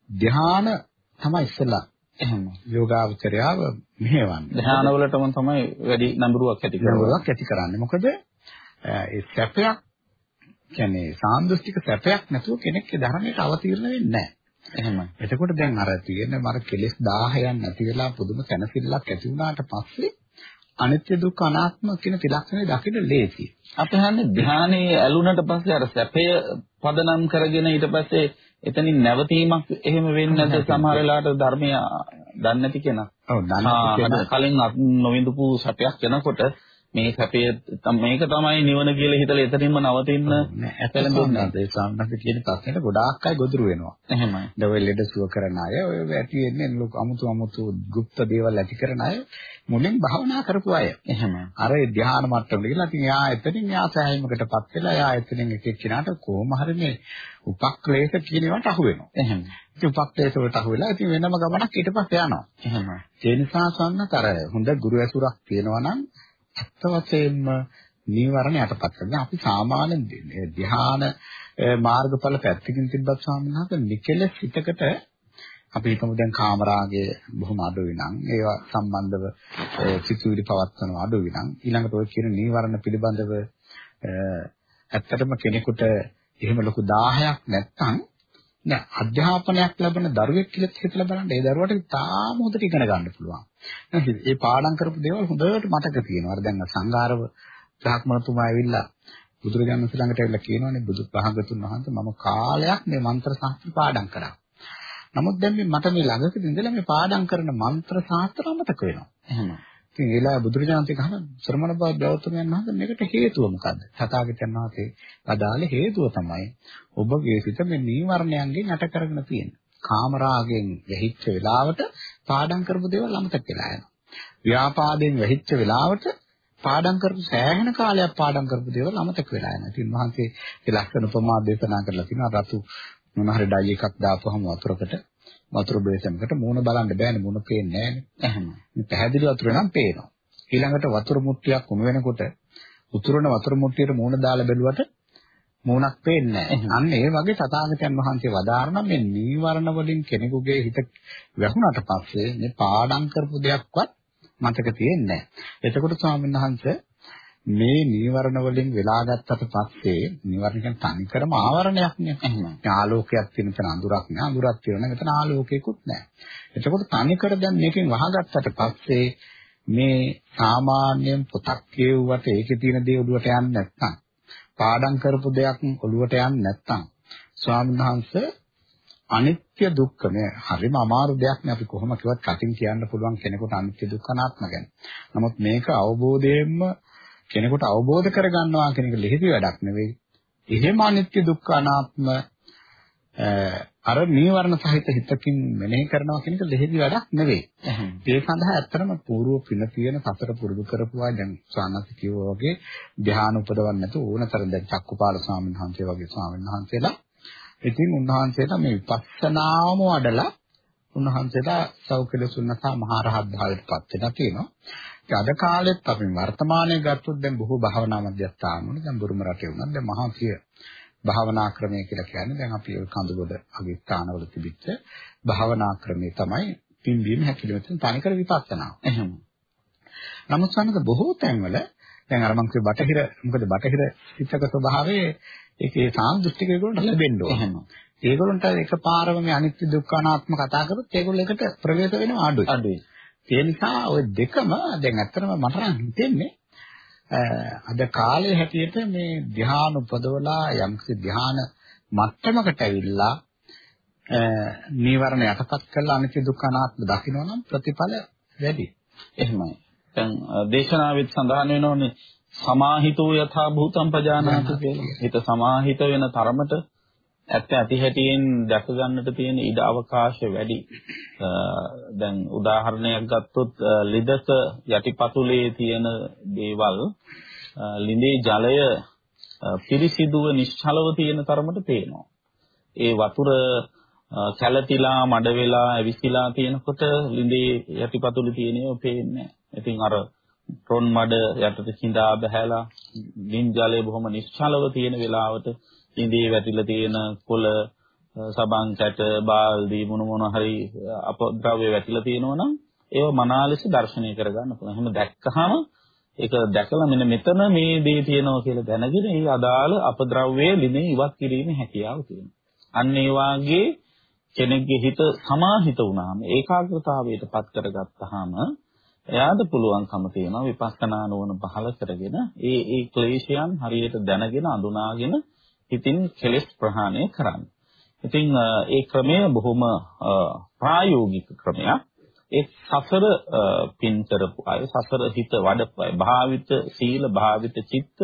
ධ්‍යාන තමයි ඉස්සලා එහෙම යෝගාවචරයාව මෙහෙවන්නේ. ධ්‍යාන වලටම තමයි වැඩි නඹරුවක් ඇති කරන්නේ. නඹරුවක් ඇති කරන්නේ. මොකද ඒ සැපයක් කියන්නේ සාන්දෘෂ්ටික සැපයක් නැතුව කෙනෙක් ඒ ධර්මයට අවතීර්ණ වෙන්නේ නැහැ. එහෙමයි. එතකොට දැන් අර තියෙන මර කෙලෙස් 1000ක් නැති වෙලා පුදුම සැනසෙල්ලක් ඇති වුණාට පස්සේ අනිත්‍ය දුක්ඛ අනාත්ම කියන ත්‍රිලක්ෂණය දකින්න ලේසියි. අපි හන්නේ ධානයේ ඇලුනට පස්සේ අර සැපය පදනම් කරගෙන ඊට පස්සේ එතනින් නැවතීමක් එහෙම වෙන්නේ නැද්ද සමහර වෙලාවට ධර්මය දන්නේ නැති කෙනා. ඔව් දන්නේ කලින් නොවිඳපු සැපයක් වෙනකොට මේ සැපේ මේක තමයි නිවන කියලා හිතලා එතනින්ම නවතින්න ඇතලඹුණා. ඒ සාමනක කියන ප්‍රශ්නෙට ගොඩාක් අය ගොදුරු වෙනවා. එහෙමයි. දවල් ලෙඩ සුව කරන අය ඔය ඇති වෙන්නේ ලොකු අමුතු අමුතු গুপ্ত දේවල් ඇති කරන අය මුලින් භාවනා කරපු අය. එහෙමයි. අර ධ්‍යාන මට්ටමට ගිහලා ඉතින් යා එතනින් යා සෑහීමකටපත් වෙලා යා එතනින් එක එක්කිනාට කොහොම හරි මේ උපක්ලේශ කියන ඒවාට අහු වෙනවා. එහෙමයි. ඉතින් උපක්ලේශ වලට අහු වෙලා ඉතින් වෙනම ගමනක් ඊට පස්සේ යනවා. එහෙමයි. ඒ නිසා සම්නතර හොඳ ගුරු ඇසුරක් තියෙනවා නම් ඇත්ත වශයෙන්ම නීවරණ යටපත් කරගෙන අපි සාමාන්‍ය ධ්‍යාන මාර්ගඵල පැත්තකින් තිබ්බත් සාමනහක නිකලස් හිතකට අපි හිතමු දැන් කාමරාගය බොහොම අඩුයි නම් ඒවා සම්බන්ධව සිතුවිලි පවත්වන අඩුයි නම් ඊළඟට ඔය කියන නීවරණ පිළිබඳව ඇත්තටම කෙනෙකුට එහෙම ලොකු 10ක් නැත්තම් නෑ අධ්‍යාපනයක් ලැබෙන දරුවෙක් කියලා හිතලා බලන්න ඒ දරුවට තාම හොඳට ඉගෙන ගන්න පුළුවන්. ඒ පාඩම් කරපු දේවල් හොඳට මතක තියෙනවා. අර දැන් සංඝාරව බ්‍රාහ්මණතුමා ඇවිල්ලා බුදුරජාණන් වහන්සේ ළඟට ඇවිල්ලා කියනවානේ බුදු පහඟතුන් වහන්සේ මම කාලයක් මේ මන්ත්‍ර ශාස්ත්‍ර පාඩම් කරා. නමුත් දැන් මේ මට මේ ළඟකදී ඉඳලා මේ පාඩම් කරන මන්ත්‍ර ශාස්ත්‍ර අමතක වෙනවා. එහෙනම් ඉතින් ඒලා බුදුරජාණන් කහන ශ්‍රමණ බව ගෞතමයන් වහන්සේ මේකට හේතුව මොකද්ද? තථාගතයන් වහන්සේ අදාළ හේතුව තමයි ඔබගේ සිත මේ නීවරණයන්ගෙන් යට කරගෙන තියෙන්නේ. කාමරාගෙන් වැහිච්ච වෙලාවට පාඩම් කරපු දේවල් අමතක වෙලා යනවා. ව්‍යාපාදයෙන් වැහිච්ච වෙලාවට පාඩම් කරපු සෑහෙන කාලයක් පාඩම් කරපු දේවල් අමතක වෙලා යනවා. ඉතින් වහන්සේ ඒ ලක්ෂණ උපමා දේශනා කරලා තිනවා රතු මොන හරි ඩයි එකක් දාපුවම වතුරකට වතුර බේසමකට මූණ බලන්න බෑනේ මූණ පේන්නේ නෑනේ. එහෙම. මේ පැහැදිලි වතුර නම් පේනවා. ඊළඟට වතුර මුට්ටියක් උණු වෙනකොට උතුරන වතුර මුට්ටියට මූණ දාලා බැලුවට මූණක් පේන්නේ. අන්න ඒ වගේ තථාගතයන් වහන්සේ වදාारण මේ නීවරණ වලින් කෙනෙකුගේ හිත වැහුණාට පස්සේ මේ පාඩම් කරපු දෙයක්වත් මතක තියෙන්නේ නැහැ. එතකොට ස්වාමීන් වහන්සේ මේ නීවරණ වලින් වෙලා ගත්තට පස්සේ නීවරණ කියන්නේ තනිකරම ආවරණයක් නේ. එහෙනම් ආලෝකයක් තියෙන තැන අඳුරක් නෑ. අඳුරක් තියෙන මෙතන ආලෝකයකුත් නෑ. එතකොට තනිකර දැන් මේකෙන් වහගත්තට පස්සේ මේ සාමාන්‍යයෙන් පොතක් කියවුවට ඒකේ තියෙන දේ ඔළුවට යන්නේ නැත්නම් පාඩම් කරපු දෙයක් ඔළුවට යන්නේ නැත්නම් ස්වාමීන් වහන්සේ අනිත්‍ය දුක්ඛ මේ හරිම අමාරු දෙයක් නේ අපි කොහොම කිව්වත් කටින් කියන්න පුළුවන් කෙනෙකුට අනිත්‍ය දුක්ඛ අනාත්ම ගැන. නමුත් මේක අවබෝධයෙන්ම කෙනෙකුට අවබෝධ කරගන්නවා කියන එක ලිහිති වැඩක් නෙවෙයි. එහෙම අනිත්‍ය දුක්ඛ අනාත්ම අර නීවරණ සහිත හිතකින් මෙනෙහි කරනවා කියන එක ලිහිති වැඩක් නෙවෙයි. ඒ සඳහා ඇත්තටම పూర్ව පින තියෙන සතර පුරුදු කරපුවා දැන් සානස් කිව්වා වගේ ධ්‍යාන උපදවන්න නැතුව ඕනතරම් දැන් චක්කුපාල ස්වාමීන් වහන්සේ වගේ ස්වාමීන් වහන්සේලා ඉතින් උන්වහන්සේලා මේ විපස්සනාවම වඩලා උන්වහන්සේලා සෞඛ්‍යලසුන්නතා මහරහත් භාවයට පත් වෙලා තියෙනවා. ඒ අද කාලෙත් අපි වර්තමානයේ ගත්තොත් දැන් බොහෝ භාවනා මධ්‍යස්ථාන වල දැන් බුරුම රටේ වුණත් දැන් මහාසිය භාවනා ක්‍රමය කියලා කියන්නේ දැන් අපි කඳුබොද අගේ ස්ථානවල තිබිච්ච භාවනා ක්‍රමය තමයි පිම්බීම හැකිලිමෙන් තනිකර විපස්සනාව. එහෙම. නමුත් සමහර බොහෝ තැන්වල දැන් අර මම කිව්ව බටහිර මොකද බටහිර චිත්තක ස්වභාවයේ ඒකේ සාන්දෘෂ්ටික ඒගොල්ලන්ට ලැබෙන්න ඕන. ඒගොල්ලන්ට එකපාරම මේ අනිත්‍ය දුක්ඛ අනාත්ම කතා කරොත් ඒගොල්ලෝ එකට ප්‍රවේශ වෙනවා අඩුයි. අඩුයි. ඒ නිසා ওই දෙකම දැන් ඇත්තටම මට හිතෙන්නේ අද කාලේ හැටියට මේ ධ්‍යාන උපදවලා යම්කිසි ධ්‍යාන මට්ටමකට ඇවිල්ලා නීවරණ යටපත් කරලා අනිත්‍ය දුක්ඛ අනාත්ම දකිනවා නම් ප්‍රතිඵල වැඩි. එහෙමයි. දැන් දේශනාවෙත් සඳහන් වෙනෝනේ සමාහිතෝ යථා භූතම් පජානාති කියලා. හිත සමාහිත වෙන තරමට ඇත්ත ඇති හැටියෙන් දැක ගන්නට තියෙන ඉඩ අවකාශ වැඩි. දැන් උදාහරණයක් ගත්තොත් ලිදක යටිපතුලේ තියෙන දේවල් ලිඳේ ජලය පිරිසිදුව නිශ්චලව තියෙන තරමට පේනවා. ඒ වතුර කැළතිලා මඩ වෙලා ඇවිසිලා තියෙනකොට ලිඳේ යටිපතුලේ තියෙනව පේන්නේ නැහැ. ඉතින් අර රොන් මඩ යටට කිඳා බහැලා ලින් ජලය බොහොම නිශ්චලව තියෙන වෙලාවට ඉන්දියේ වැටිලා තියෙන කොළ සබන් කැට බාල්දි මොන මොන හරි අපද්‍රව්‍ය වැටිලා තියෙනවා නම් ඒව මනාලෙස දර්ශනය කරගන්න පුළුවන්. එහෙම දැක්කහම ඒක දැකලා මෙන්න මෙතන මේ දේ තියෙනවා කියලා දැනගෙන ඒ අදාළ අපද්‍රව්‍ය ලිනේ ඉවත් කිරීමේ හැකියාව තියෙනවා. අන්න ඒ වාගේ කෙනෙක්ගේ හිත සමාහිත වුණාම ඒකාග්‍රතාවයට පත් කරගත්තාම එයාට පුළුවන්කම තියෙනවා විපස්සනා නුවණ පහළ කරගෙන ඒ ඒ ක්ලේශයන් හරියට දැනගෙන අඳුනාගෙන හිතින් කෙලෙස් ප්‍රහාණය කරන්න. ඉතින් ඒ ක්‍රමය බොහොම ප්‍රායෝගික ක්‍රමයක්. ඒ සසර පින් කරපු අය සසර හිත වඩපයි භාවිත සීල භාවිත චිත්ත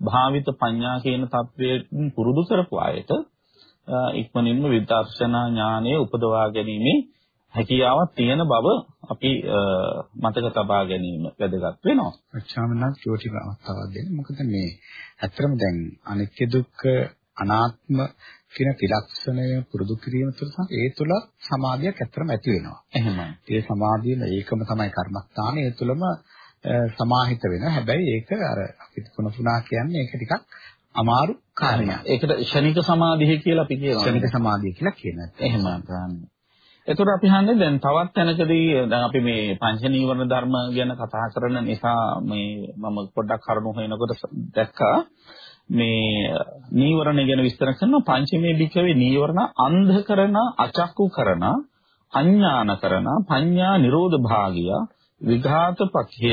භාවිත පඤ්ඤා කියන தത്വයෙන් පුරුදු කරපු අයට ඉක්මනින්ම විදර්ශනා ඥානය උපදවා ගැනීම හැකියාවක් තියෙන බව අපි මතක තබා ගැනීම වැදගත් වෙනවා. අච්චාමනක් චෝටි අවස්ථාවක් දෙන්න. මොකද මේ ඇත්තටම දැන් අනිත්‍ය දුක්ඛ අනාත්ම කියන ත්‍රිලක්ෂණය පුරුදු කිරීම තුළ ඒ තුළ සමාධියක් ඇත්තටම ඇති වෙනවා. එහෙමයි. ඒ සමාධියම ඒකම තමයි කර්මස්ථානය. ඒ තුළම සමාහිත වෙනවා. හැබැයි ඒක අර අපි පුන පුනා කියන්නේ ඒක ටිකක් අමාරු කාර්යයක්. ඒකට ෂණික සමාධිය කියලා අපි කියනවා. ෂණික සමාධිය කියලා කියනවා. එහෙමයි. එතකොට අපි හන්නේ දැන් තවත් තැනකදී දැන් අපි මේ පංච නීවරණ ධර්ම ගැන කතා කරන නිසා මේ මම පොඩ්ඩක් කරුණු හොයනකොට දැක්කා. මේ නීවරණ ගැන විස්තර කරන පංචමේ භික්ෂවේ නීවරණ අන්ධ කරන අචක්කු කරන අඥාන කරන පඤ්ඤා නිරෝධ භාගිය විඝාත පක්ඛය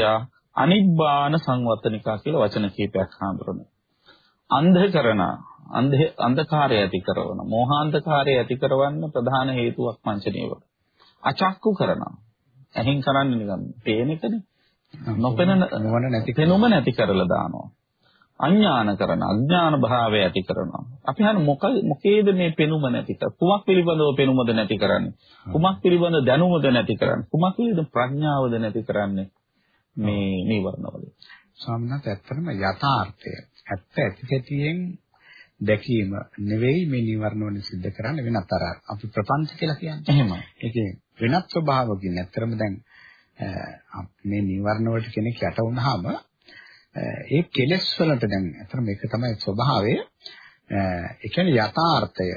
අනිබ්බාන සංවත්තනිකා කියලා වචන කීපයක් හඳුරනවා. අන්ධ කරන අන්ධ අන්ධකාරය ඇති කරන මෝහාන්ධකාරය ඇති කරවන්න ප්‍රධාන හේතුවක් පංච නීවර. අචක්කු කරනවා. ඇහින් කරන්නේ නිකන් පේන එකනේ. නොපෙනෙන නුවණ නැති පෙනුම නැති කරලා දානවා. අඥාන කරන අඥාන භාවය ඇති කරනවා. අපි හන මොක මොකේද මේ පෙනුම නැති කර? කුමක් පිළිබඳව පෙනුමද නැති කරන්නේ? කුමක් පිළිබඳ දැනුමද නැති කරන්නේ? කුමක් පිළිබඳ ප්‍රඥාවද නැති කරන්නේ? මේ නීවරණවල. ස්වාමීන් වහන්සේ ඇත්තටම යථාර්ථය ඇත්ත ඇති ඇතියෙන් දැකීම නෙවෙයි මේ නිවර්ණ වලින් සිද්ධ කරන්න වෙනත් අර අපි ප්‍රපංච කියලා කියන්නේ. එහෙමයි. ඒකේ වෙනත් ස්වභාවකින් ඇත්තරම දැන් මේ නිවර්ණ වලට කෙනෙක් යට වුණාම ඒ කෙලෙස් වලට දැන් ඇත්තට මේක තමයි ස්වභාවය. ඒ කියන්නේ යථාර්ථය.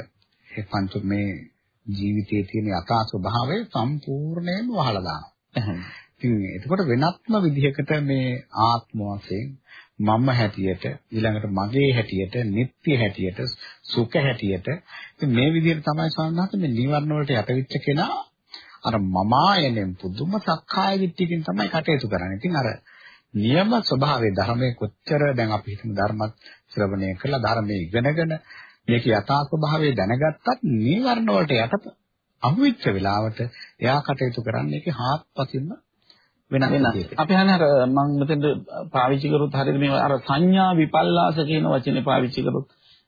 ඒ පංච මේ ජීවිතයේ තියෙන යථා ස්වභාවය සම්පූර්ණයෙන්ම වහලා දානවා. ඉතින් එතකොට වෙනත්ම විදිහකට මේ ආත්ම වශයෙන් මම හැටියට ඊළඟට මගේ හැටියට නිත්‍ය හැටියට සුඛ හැටියට ඉතින් මේ විදිහට තමයි සාමාන්‍යයෙන් මේ නිවර්ණ වලට යටවිච්ච කෙනා අර මමායනෙන් පුදුම සක්කාය දිට්ඨියකින් තමයි කටයුතු කරන්නේ. ඉතින් අර නියම ස්වභාවයේ ධර්මයේ කොච්චර දැන් අපි හිතමු ධර්මත් ශ්‍රවණය කළා ධර්මයේ ඉගෙනගෙන මේක යථා ස්වභාවය දැනගත්තත් නීවරණ වලට යටප අහුවෙච්ච වෙලාවට එයා කටයුතු කරන්නේ ඒකේ හාත්පසින්ම වෙනස් විදිහකට. අපි හන්නේ අර මම මෙතෙන්ද පාවිච්චි කරොත් හරියට මේ අර සංඥා විපල්ලාස කියන වචනේ පාවිච්චි කරොත්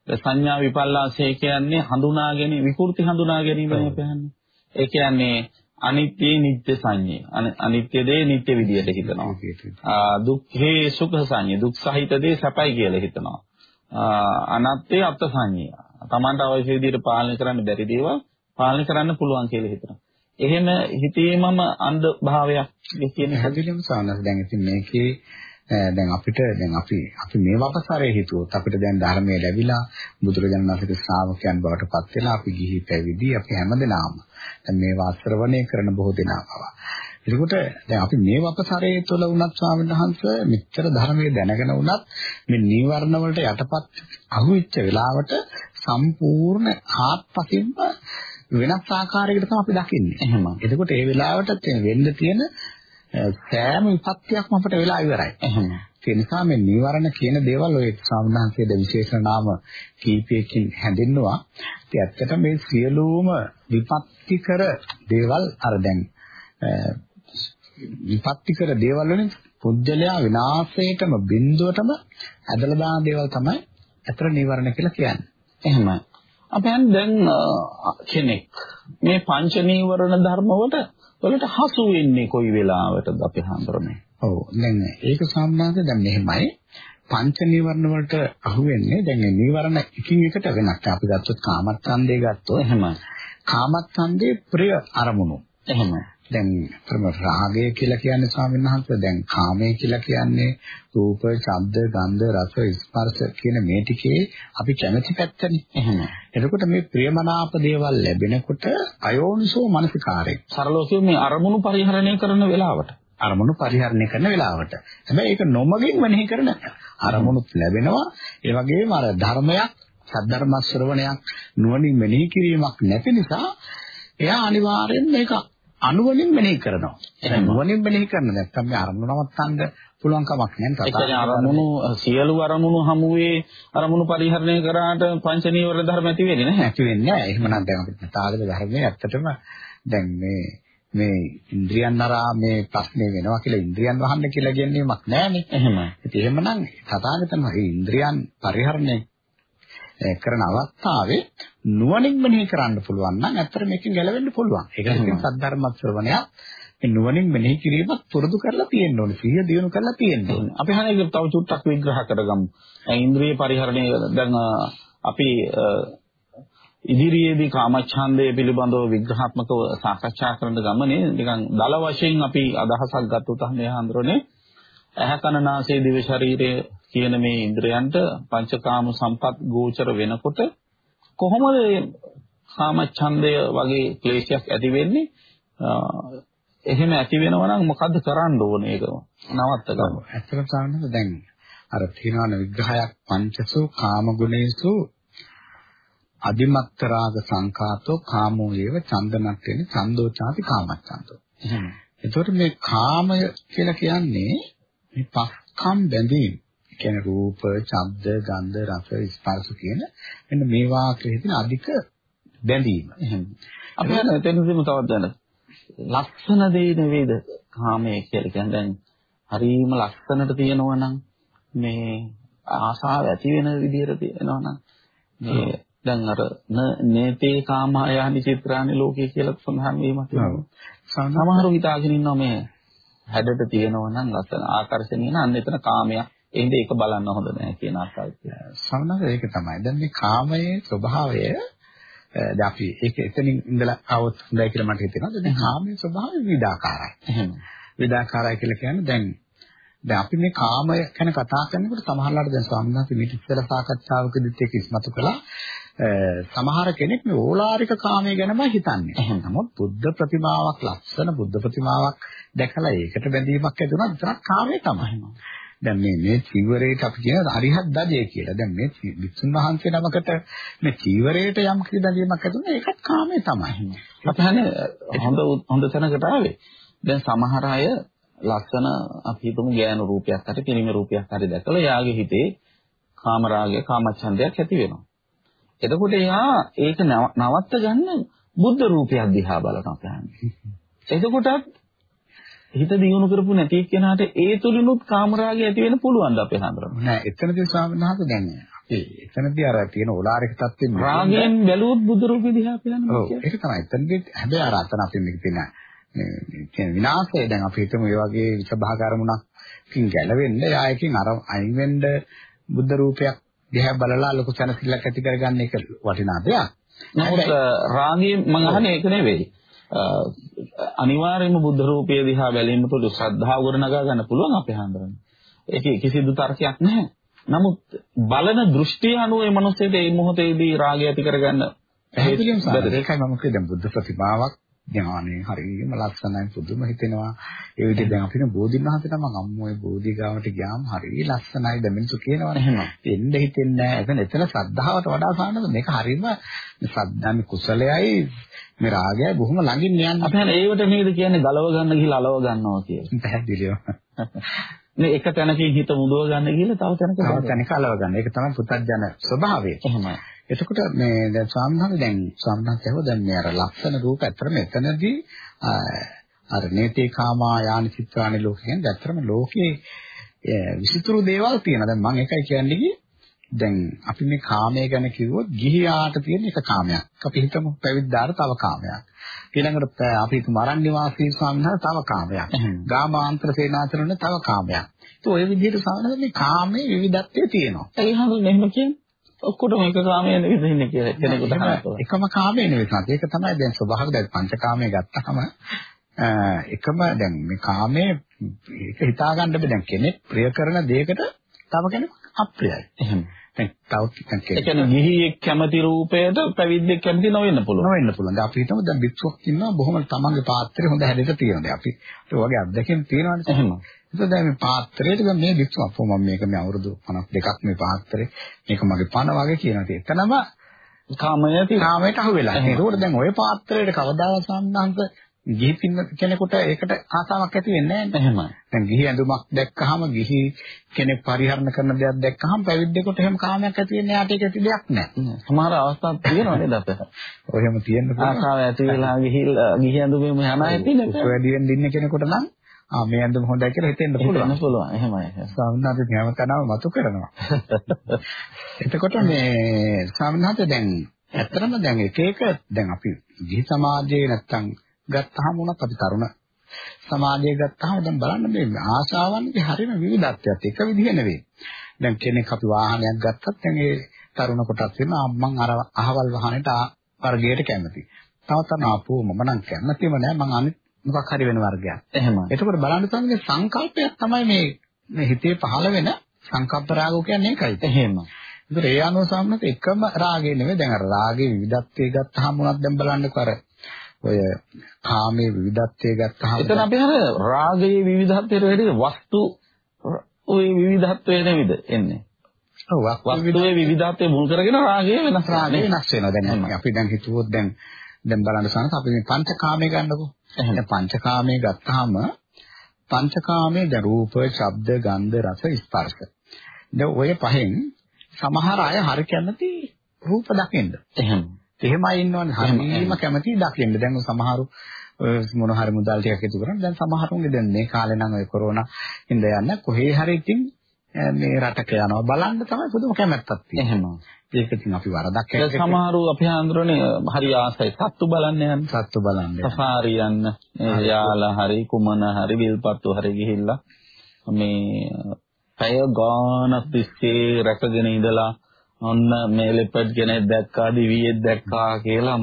සංඥා විපල්ලාසය කියන්නේ හඳුනා ගැනීම විකෘති හඳුනා ගැනීම අපි හන්නේ. ඒ කියන්නේ අනිත්‍ය නිත්‍ය සංඥේ. අනිත්‍ය දේ නිත්‍ය විදියට හිතනවා. දුක්ඛේ සුඛ සංඥේ. දුක් සහිත දේ සැපයි කියලා හිතනවා. අනත්තේ අත් සංඥය. Tamanට අවශ්‍ය විදියට පාලනය කරන්න බැරි දේවල් පාලනය කරන්න පුළුවන් කියලා හිතනවා. එහෙම හිතීමම අන්ධ භාවයක් කියන හැදිලිම සානස් දැන් ඉතින් මේකේ දැන් අපිට දැන් අපි අපි මේ වපසරේ හිතුවොත් අපිට දැන් ධර්මයේ ලැබිලා බුදුරජාණන් වහන්සේගේ ශ්‍රාවකයන් බවට පත් වෙලා අපි ගිහි පැවිදි අපි හැමදෙනාම දැන් මේ වාස්ත්‍රවණය කරන බොහෝ දෙනා පවා එතකොට දැන් අපි මේ වපසරේ තුළ වුණත් ස්වාමීන් වහන්සේ මෙච්චර ධර්මයේ දැනගෙන වුණත් මේ නීවරණ වලට යටපත් අහුවෙච්ච වෙලාවට සම්පූර්ණ ආත්පසින්ම වෙනස් ආකාරයකට තමයි අපි දකින්නේ. එහෙම. එතකොට ඒ වෙලාවට වෙන්න තියෙන සෑම විපත්තියක්ම අපිට වෙලා ඉවරයි. එහෙම. ඒ නිසා මේ නිවරණ කියන දේවල් ඔය සාමනාංශයේ විශේෂණ නාම කීපයකින් හැඳින්නුවා. ඉතින් ඇත්තට මේ සියලුම විපත්තිකර දේවල් අර දැන් විපත්තිකර දේවල් වලින් පුද්ගලයා විනාශයටම බිඳුවටම ඇදලා දාන දේවල් තමයි අතර නිවරණ කියලා කියන්නේ. එහෙමයි. අපෙන් දැන් කෙනෙක් මේ පංච නීවරණ ධර්ම වලට වලට හසු වෙන්නේ කොයි වෙලාවටද අපි හඳුරන්නේ? ඔව් දැන් ඒක සම්බන්ධ දැන් මෙහෙමයි පංච නීවරණ වලට අහු වෙන්නේ දැන් මේ නීවරණ එකින් එකට වෙනස්. අපි ගත්තොත් කාමච්ඡන්දේ ගත්තොත් එහෙම කාමච්ඡන්දේ ප්‍රිය අරමුණු. එහෙම. දැන් ප්‍රම රාගය කියලා කියන්නේ ස්වාමීන් වහන්සේ දැන් කාමය කියලා කියන්නේ රූප, ශබ්ද, ගන්ධ, රස, ස්පර්ශ කියන මේ ටිකේ අපි කැමැති පැත්තනේ. එහෙම. එතකොට මේ ප්‍රියමනාප දේවල් ලැබෙනකොට අයෝනිසෝ මනසිකාරය. සරලව මේ අරමුණු පරිහරණය කරන වෙලාවට අරමුණු පරිහරණය කරන වෙලාවට. හැබැයි ඒක නොමගින් වෙනෙහි කරන අරමුණුත් ලැබෙනවා. ඒ වගේම අර ධර්මයක් සද්ධර්ම ශ්‍රවණයක් නුවණින් මෙනෙහි කිරීමක් නැති නිසා එයා අනිවාර්යෙන් මේක අනුවණින් මෙනෙහි කරනවා. එහෙනම් නුවණින් මෙනෙහි කරන නැත්නම් මේ අරමුණ නවත්තන්න පුළුවන් කමක් නැහැ. ඒ කියන්නේ අරමුණු සියලු අරමුණු හමුවේ අරමුණු පරිහරණය කරාට පංච නීවර ධර්ම ඇති වෙන්නේ නැහැ. ඇති වෙන්නේ නැහැ. එහෙමනම් දැන් අපිට තාගල ධර්මයේ ඇත්තටම දැන් මේ මේ ඉන්ද්‍රියන් නරා මේ ප්‍රශ්නේ වෙනවා කියලා ඉන්ද්‍රියන් වහන්න කියලා කියන්නේමක් නැහැනේ. එහෙමයි. ඉතින් එහෙමනම් තථාගතයන් මේ ඉන්ද්‍රියන් පරිහරණය කරන අවස්ථාවේ නුවණින් මෙනෙහි කරන්න පුළුවන් නම් ඇත්තට මේකෙන් ගැලවෙන්න පුළුවන්. ඒක ඉතින් සද්ධර්ම ශ්‍රවණයක් මේ නුවණින් මෙනෙහි කිරීමක් පුරුදු කරලා තියෙන්න ඕනේ. සිහිය දියුණු කරලා තියෙන්න ඕනේ. අපි හරියට තව චුට්ටක් විග්‍රහ කරගමු. ඉන්ද්‍රිය පරිහරණය දැන් අපි ඉදිරියේදී කාමච්ඡන්දය පිළිබඳව විග්‍රහාත්මකව සාකච්ඡා කරන ගමනේ නිකන් දල වශයෙන් අපි අදහසක් ගත්තොත් අහන්නේ හඳුරන්නේ ඇහැ කන නාසය දිව ශරීරය කියන මේ ඉන්ද්‍රයන්ට පංචකාම සම්පත් ගෝචර වෙනකොට කොහොමද කාමච්ඡන්දය වගේ ක්ලේශයක් ඇති වෙන්නේ එහෙම ඇති වෙනවා නම් මොකද්ද කරන්න ඕනේ ඒක නවත්ත ගන්න. ඇත්තටම සාමාන්‍යයෙන් දැන් අර තිරාන විග්‍රහයක් පංචසු කාම ගුණේසු අදිමත්ත රාග සංකාතෝ කාමෝ ඒව චන්දනක් වෙන චන්දෝ ചാති කාමච්ඡන්தோ. එහෙනම් එතකොට මේ කාමය කියලා කියන්නේ මේ පස්කම් බැඳීම. කියන්නේ රූප, ශබ්ද, ගන්ධ, රස, ස්පර්ශ කියන මෙන්න මේවා කියන අධික බැඳීම. අපි යන එතනදිම තවත් දැන ලක්ෂණ දෙය නෙවෙයිද කාමයේ කියලා කියන්නේ දැන් හරීම ලක්ෂණට තියෙනවා නම් මේ ආසාව ඇති වෙන විදිහට තියෙනවා නම් මේ දැන් අර නේතේ කාමයහනි චිත්‍රානි ලෝකේ කියලා සඳහන් වීමක් තියෙනවා. සමහරව හිතාගෙන ඉන්නවා මේ හැඩට තියෙනවා නම් ලස්සන ආකර්ෂණීය නම් අන්න එතන කාමයක්. එහෙනම් ඒක බලන්න හොඳ නැහැ කියන ආකාරය. සමහර ඒක තමයි. දැන් මේ කාමයේ ස්වභාවය දැන් අපි ඒක එතනින් ඉඳලා આવොත් හොඳයි කියලා මට හිතෙනවා. දැන් කාමයේ ස්වභාවය විවිධාකාරයි. එහෙම. විවිධාකාරයි කියලා කියන්නේ දැන් දැන් අපි මේ කාමය ගැන කතා කරනකොට සමහරවිට දැන් ස්වාමීන් වහන්සේ මේක ඉස්සෙල්ලා සාකච්ඡාවකදීත් ඒක ඉස්මතු කළා. සමහර කෙනෙක් මේ ඕලාරික කාමයේ ගැනම හිතන්නේ. නමුත් බුද්ධ ප්‍රතිමාවක් ලස්සන බුද්ධ ප්‍රතිමාවක් දැකලා ඒකට බැඳීමක් ඇති වුණා විතරක් කාමයේ තමයි. දැන් මේ මේ චීවරයට අපි කියන අරිහත් දජය කියලා. දැන් මේ විසුන් වහන්සේ නමකට මේ චීවරයට යම් කිසි දජයමක් ඇති වුණා ඒකත් කාමයේ තමයි. අපි හන්නේ හොඳ හොඳ තැනකට ආවේ. දැන් සමහර අය ලස්සන අපි හිතමු ගෑනු රූපයක් හරි පිරිමි රූපයක් හරි දැකලා යාගේ හිතේ කාමරාගය කාමච්ඡන්දයක් ඇති වෙනවා. එතකොට එයා ඒක නවත්ත ගන්න බුද්ධ රූපයක් දිහා බලනවා කියන්නේ. එතකොටත් හිත දියුණු කරපු නැති එක්කෙනාට ඒ තුලිනුත් කාමරාගය ඇති වෙන්න පුළුවන් ද අපේ හඳුරන. නෑ එතනදී ස්වාමීන් වහන්සේ දැන් අපි එතනදී අර තියෙන ඕලාරික தත්ත්වෙ රාගයෙන් බැලුවොත් බුදු රූපෙ දිහා බලන්න ඔව් ඒක තමයි. එතනදී හැබැයි අර අතන අපි මේක තියෙන මේ විනාශය දැන් අපි හිතමු ඒ වගේ විෂභාග අරමුණකින් ගැලවෙන්න යායකින් අර අයින් වෙන්න බුද්ධ රූපයක් දිහා බලලා ලොකු සැනසෙල්ලක් ඇති කරගන්න එක වටිනා දෙයක්. නමුත් රාගයෙන් මම අහන්නේ ඒක නෙවෙයි. අනිවාර්යයෙන්ම බුද්ධ රූපය දිහා බැලීම තුළ ශ්‍රද්ධාව ගොඩනගා ගන්න පුළුවන් අපේ හන්දරන්නේ. ඒකේ කිසිදු තර්කයක් නැහැ. නමුත් බලන දෘෂ්ටිය අනුව මේ මිනිස්සෙට මේ මොහොතේදී රාගය ඇති කරගන්න සාධක. ඒකයි මම දැන් බුද්ධ ප්‍රතිමාවක් ඥානෙ හරියම ලස්සනයි පුදුම හිතෙනවා. ඒ විදිහට දැන් අපිට බෝධින් වහන්සේ තමයි අම්මෝ ඒ බෝධි ගාවට ගියාම හරිය ලස්සනයි දෙමින්සු කියනවනේ එහෙම. එන්න හිතෙන්නේ නැහැ. එතන එතන ශ්‍රද්ධාවට වඩා සානද මේක හරියම ශ්‍රද්ධාමි කුසලයයි මේ රාගයයි බොහොම ළඟින් යන්නේ. අපි හන්නේ ඒවට නේද කියන්නේ ගලව ගන්න ගිහිල්ලා අලව ගන්නවා කියලා. පැහැදිලිව. මේ එක තැනකින් හිත මුදව ගන්න ගිහිල්ලා තව තැනක තව තැනක අලව ගන්න. ඒක තමයි පුතත්ජන ස්වභාවය. එහෙමයි. එතකොට මේ දැන් ස්වාමීන් දැන් වහන්සේ දැන් මේ අර ලක්ෂණ රූප ඇත්තටම එතනදී අර නේතේ කාමා යානි චිත්‍රානි ලෝකයෙන් ඇත්තටම ලෝකේ විසිතුරු දේවල් තියෙනවා. දැන් මම එකයි කියන්නේ දැන් අපි මේ කාමය ගැන කිව්වොත් ගිහියාට තියෙන එක කාමයක්. අපි හිතමු පැවිද්දාට තව කාමයක්. ඊළඟට අපි හිතමු අරණ්‍ය වාසී ස්වාමීන් වහන්සේ තව කාමයක්. ගාමාන්තර සේනාසනවල තව කාමයක්. ඒ ඔය විදිහට සාමාන්‍යයෙන් මේ කාමයේ විවිධත්වය තියෙනවා. ඒ හැමෝම එහෙම කියන්නේ ඔක්කොටම එක කාමයේ නෙවෙයි ඉන්නේ කියලා කෙනෙකුට අහනවා. එකම කාමයේ නෙවෙයි. ඒක තමයි දැන් ස්වභාවය දැන් පංචකාමයේ ගත්තහම එකම දැන් මේ කාමයේ ඒක හිතා ගන්න බෑ දැන් කෙනෙක් ප්‍රිය කරන දෙයකට තව කෙනෙක් අප්‍රියයි. එහෙම. දැන් තව කෙනෙක් ඒ කියන්නේ ගිහියෙක් කැමති රූපයට පැවිද්දෙක් කැමති නොවෙන්න පුළුවන්. නොවෙන්න පුළුවන්. දැන් අපි හිතමු දැන් භික්ෂුවක් ඉන්නවා බොහොම තමන්ගේ පාත්‍රය හොඳ හැදෙට තියෙනවා. දැන් අපි ඒ වගේ අත්දැකීම් තියෙනවානේ. එහෙම. ඒක දැන් මේ පාත්‍රයට දැන් මේ භික්ෂුව අපෝ මම මේක මේ අවුරුදු 52ක් මේ පාත්‍රේ මේක මගේ පණ වගේ කියනවා. එතනම කාමයට කාමයට අහු වෙලා. ඒකෝට දැන් ওই පාත්‍රයට කවදාවත් සම්බන්ධ ගිහි පින්න කෙනෙකුට ඒකට ආසාවක් ඇති වෙන්නේ නැහැ. එහෙමයි. දැන් ගිහි ඇඳුමක් දැක්කහම ගිහි කෙනෙක් පරිහරණ කරන දෙයක් දැක්කහම පැවිද්දෙකුට එහෙම කාමයක් ඇති වෙන්නේ යාට ඒක ඇති දෙයක් නැහැ. සමහර අවස්ථා තියෙනවා නේද අපිට? ඔහෙම තියෙන්න පුළුවන්. ආසාව ඇති වෙලා ගිහිල්ලා ගිහි ඇඳුමේම යන අය තියෙනවා. වැඩි වෙන්න ඉන්න කෙනෙකුට නම් ආ මේ ඇඳුම හොඳයි කියලා හිතෙන්න පුළුවන්. හිතෙන්න පුළුවන්. එහෙමයි. ස්වාමීනාත් හැමතැනම මතු කරනවා. එතකොට මේ ස්වාමීනාත් දැන් ඇත්තටම දැන් එක එක දැන් අපි ගිහි සමාජයේ නැත්තම් ගත්තාම උනත් අපි තරුණ සමාජය ගත්තාම දැන් බලන්න මේ ආශාවන්ගේ හරිම විවිධත්වයක් එක විදිහ නෙවෙයි. දැන් කෙනෙක් අපි වාහනයක් ගත්තත් දැන් ඒ තරුණ කොටස් වෙන මම අර අහවල් වාහනේට වර්ගයට කැමති. තව තන ආපෝ මම නම් කැමතිම නෑ මං අනිත් මොකක් හරි වෙන වර්ගයක්. එහෙමයි. එතකොට බලන්න තමයි සංකල්පයක් තමයි මේ මේ හිතේ පහළ වෙන සංකප්ප රාගෝ කියන්නේ ඒකයි. එහෙමයි. ඒතර ඒ අනුව සම්මත එකම රාගය නෙවෙයි දැන් අර රාගේ විවිධත්වයේ ගත්තාම මොනවද දැන් බලන්නකෝ අර ඔය කාමයේ විවිධත්වයේ ගත්තාම එතන අපි හර රාගයේ විවිධත්වයට වැඩි වස්තු ওই විවිධත්වය නෙවෙයිද එන්නේ. ඔව් වස්තුවේ විවිධත්වය මුල් කරගෙන රාගය වෙනස් රාගය වෙනස් වෙනවා. දැන් අපි දැන් හිතුවොත් දැන් දැන් බලන්න සනස අපි මේ පංචකාමයේ ගන්නකො. දැන් පංචකාමයේ ගත්තාම පංචකාමයේ ද රූප, ශබ්ද, ගන්ධ, රස, ස්පර්ශ. දැන් ඔය පහෙන් සමහර අය හරි කැමති රූප දකින්න. එහෙම. එහෙමයි ඉන්නවනේ. හරිම කැමති දකින්න. දැන් සමහරු මොන හරි මුදල් ටිකක් එකතු කරන් දැන් සමහරුන්ගේ දැන් මේ කාලේ නම් ඔය කොරෝනා හින්දා යන්න කොහේ හරි ඉතින් මේ රටක යනවා බලන්න තමයි පුදුම කැමැත්තක් තියෙන්නේ. එහෙම. ඒක ඉතින් අපි වරදක් ඒක සමහරු අපි හඳුරන්නේ හරි ආසයි සත්තු බලන්න යන. සත්තු බලන්න. සෆාරි යන්න. යාලා හරි කුමන හරි විල්පත්තු හරි ගිහිල්ලා මේ පැය ගානක් තිස්සේ රැකගෙන ඉඳලා ඔන්න මේ ලෙපඩ් කෙනෙක් දැක්කා දිවියෙක් දැක්කා කියලා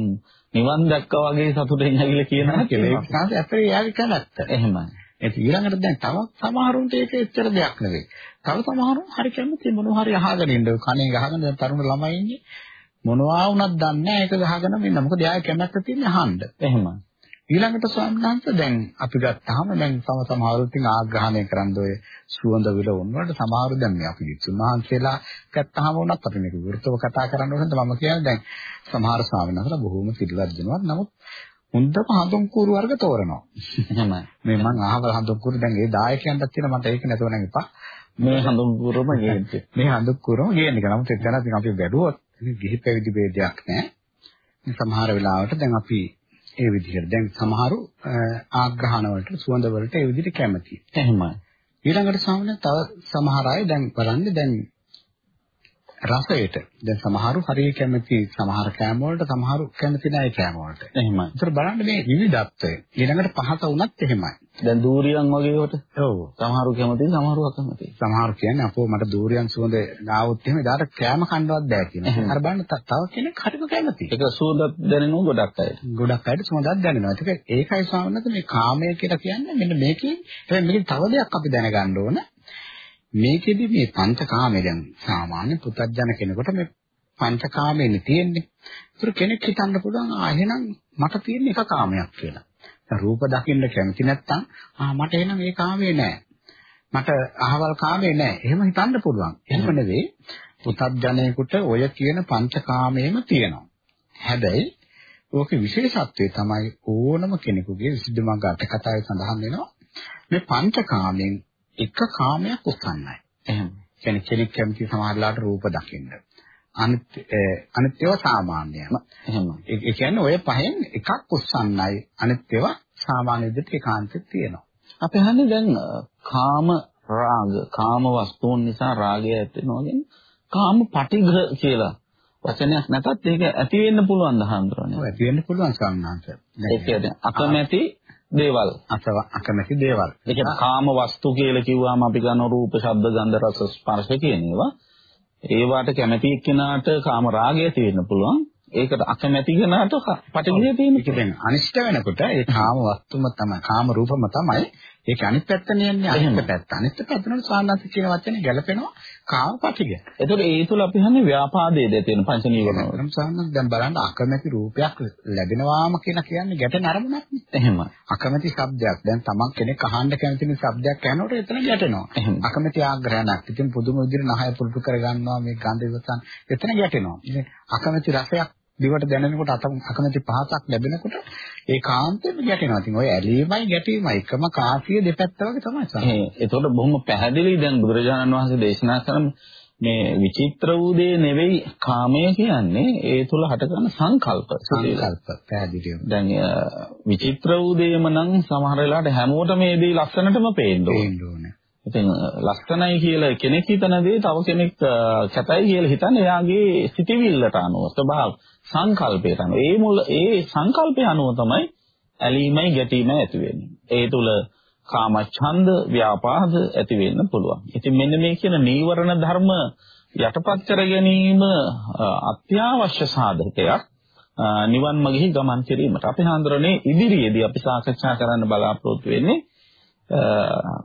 නිවන් දැක්කා වගේ සතුටෙන් ඇවිල්ලා කියනවා කියලා. ඒක තමයි අපේ යාගේ කැමැත්ත. එහෙමයි. ඒක ඊළඟට දැන් තවත් සමහරුන්ට ඒක එච්චර දෙයක් නෙවෙයි. තව සමහරුන් හරි කැමති මොනවා හරි අහගෙන ඉන්න කණේ ගහගෙන දැන් තරුණ ළමයි ඉන්නේ මොනවා වුණත් දන්නේ නැහැ ඒක ගහගෙන ඉන්න. මොකද එයාගේ කැමැත්ත තියෙන්නේ අහන්න. එහෙමයි. ඊළඟට ස්වාමීන් දැන් අපි ගත්තාම දැන් සම සමහරුටින් ආග්‍රහණය කරන්න ඔය සුවඳ විලවුන් වලට සමහරු දැන් මේ අපි විසුමහන්සලා ගත්තාම වුණත් අපි මේක වෘත්තව කතා කරන්න ඕනද මම කියන්නේ දැන් සමහර ස්වාමීන් වහන්සලා බොහොම සිල්වත් දෙනවා. නමුත් හොඳම හඳුන් කూరు වර්ග තෝරනවා. එහෙනම් මේ මං අහවල හඳුන් කూరు දැන් ඒ දායකයන්ටත් තියෙන මට ඒක නැතුව නම් එපා. මේ හඳුන් කూరుම ගේන්නේ. මේ හඳුන් කూరుම ගේන්නේ කියලා නමුත් එතන අපි වැඩුවොත් ගිහි පැවිදි ભેදයක් නැහැ සමහර වෙලාවට දැන් අපි ඒ විදිහට. දැන් සමහරු ආග්‍රහණ වලට සුවඳ වලට ඒ විදිහට කැමතියි. එහෙමයි. ඊළඟට සාමාන්‍ය තව සමහර අය දැන් බලන්නේ දැන් රසයට දැන් සමහරු හරිය කැමති සමහර කෑම වලට සමහරු කැමති නැහැ කෑම වලට. එහෙමයි. ඒතර බලන්න මේ විවිධත්වය. ඊළඟට පහත වුණත් එහෙමයි. දැන් දූරියන් වගේ කොට. ඔව්. සමහරු කැමති සමහරු අකමැති. සමහරු කියන්නේ අපෝ මට දූරියන් සුවඳ නාවොත් එහෙම එදාට කෑම කන්නවත් බෑ කියනවා. අර බලන්න තව කෙනෙක් හරිම කැමති. ඒක සුවඳක් දැනෙනවා ගොඩක් අයට. ගොඩක් අයට සුවඳක් දැනෙනවා. ඒක ඒකයි සාමාන්‍යයෙන් මේ කාමය කියලා කියන්නේ මෙන්න මේකේ හැබැයි මේකේ තව දෙයක් අපි දැනගන්න ඕන. මේකෙදි මේ පංචකාමය දැන් සාමාන්‍ය පුතත්ජන කෙනෙකුට මේ පංචකාමයනේ තියෙන්නේ. ඒතර කෙනෙක් හිතන්න පුළුවන් ආ එහෙනම් මට තියෙන එක කාමයක් කියලා. දැන් රූප දකින්න කැමති නැත්තම් ආ මට එහෙනම් මේ කාමේ නෑ. මට අහවල් කාමේ නෑ. එහෙම හිතන්න පුළුවන්. එහෙම නෙවෙයි. පුතත්ජනයෙකුට ඔය කියන පංචකාමයේම තියෙනවා. හැබැයි ඕකේ විශේෂත්වය තමයි ඕනම කෙනෙකුගේ විසුද්ධි මඟ අට කතාවේ සඳහන් වෙනවා මේ පංචකාමයෙන් එක කාමයක් උස්සන්නයි. එහෙම. කියන්නේ කෙනෙක් කැමති සමහරලාට රූප දකින්න. අනිත් අනිත් ඒවා සාමාන්‍යයි. එහෙම. ඒ කියන්නේ ඔය පහෙන් එකක් උස්සන්නයි අනිත් ඒවා සාමාන්‍ය විදිහට ඒකාන්තෙත් තියෙනවා. අපි හන්නේ දැන් කාම රාග කාම වස්තුන් නිසා රාගය ඇති වෙනවා කියන්නේ කාම පටිඝ කියලා වචනයක් නැතත් ඒක ඇති වෙන්න පුළුවන් දහම්තරනේ. ඔව් ඇති වෙන්න පුළුවන් සම්මාංශ. ඒ කියන්නේ අකමැති දේවල් අසව අකමැති දේවල්. ඒ කියන්නේ කාම වස්තු කියලා කිව්වම අපි ගන්න රූප, ශබ්ද, ගන්ධ, රස, ස්පර්ශ කියන ඒවා. ඒවට කැමැති එක්කෙනාට කාම රාගය තියෙන්න පුළුවන්. ඒකට අකමැති කෙනාට පටිඝය තියෙන්න. ඒක දැන් අනිෂ්ට වෙනකොට ඒ කාම වස්තුම තමයි කාම රූපම තමයි ඒක අනිත් පැත්තනේ යන්නේ අනිත් පැත්ත. අනිත් පැත්තනට සාන්නාස කියන වචනේ ගැලපෙනවා කාම පටිඝ. එතකොට ඒ තුල අපි හන්නේ ව්‍යාපාදයේ තියෙන පංච නීවරණ. නම් සාන්නාස දැන් බලන්න අකමැති රූපයක් ලැබෙනවාම කියලා කියන්නේ ගැටෙන අරමුණක් නේ. එහෙම. අකමැති ශබ්දයක්. දැන් තමන් කෙනෙක් අහන්න කැමති ශබ්දයක් ඇහෙනකොට එතන ගැටෙනවා. අකමැති ආග්‍රහණයක්. ඉතින් පුදුම විදිහට නහය පුරුදු කරගන්නවා මේ ගඳ ඉවසන්. එතන ගැටෙනවා. අකමැති රසයක් දිවට දැනෙනකොට අකමැති පහසක් ලැබෙනකොට ඒ කාන්තෙම ගැටෙනවා. ඉතින් ඔය ඇලීමයි ගැටීමයි එකම කාසිය දෙපැත්ත වගේ තමයි සමහර. ඒතකොට බොහොම පැහැදිලි දැන් බුදුරජාණන් වහන්සේ දේශනා කරන මේ විචිත්‍ර වූ දේ නෙවෙයි කාමය කියන්නේ ඒ තුල හටගන්න සංකල්ප. සංකල්ප පැහැදිලිව. දැන් විචිත්‍ර වූ දේම නම් සමහර වෙලාවට හැමෝටම මේ දේ ලස්සනටම පේන්න ඕනේ. ඉතින් ලස්සනයි කියලා කෙනෙක් හිතන දේ තව කෙනෙක් කැතයි කියලා හිතන්නේ එයාගේ සිතිවිල්ලට අනුව ස්වභාව සංකල්පයට අනුව. ඒ මුල ඒ සංකල්පය අනුව තමයි ඇලීමයි ගැටීමයි ඇති වෙන්නේ. ඒ තුල කාමච්ඡන්ද ව්‍යාපාද ඇති වෙන්න පුළුවන්. ඉතින් මෙන්න මේ කියන නීවරණ ධර්ම යටපත් කර ගැනීම අත්‍යවශ්‍ය සාධකයක්. නිවන් මගෙහි ගමන් කිරීමට අපි හඳුරන්නේ ඉදිරියේදී අපි සාකච්ඡා කරන්න බලාපොරොත්තු වෙන්නේ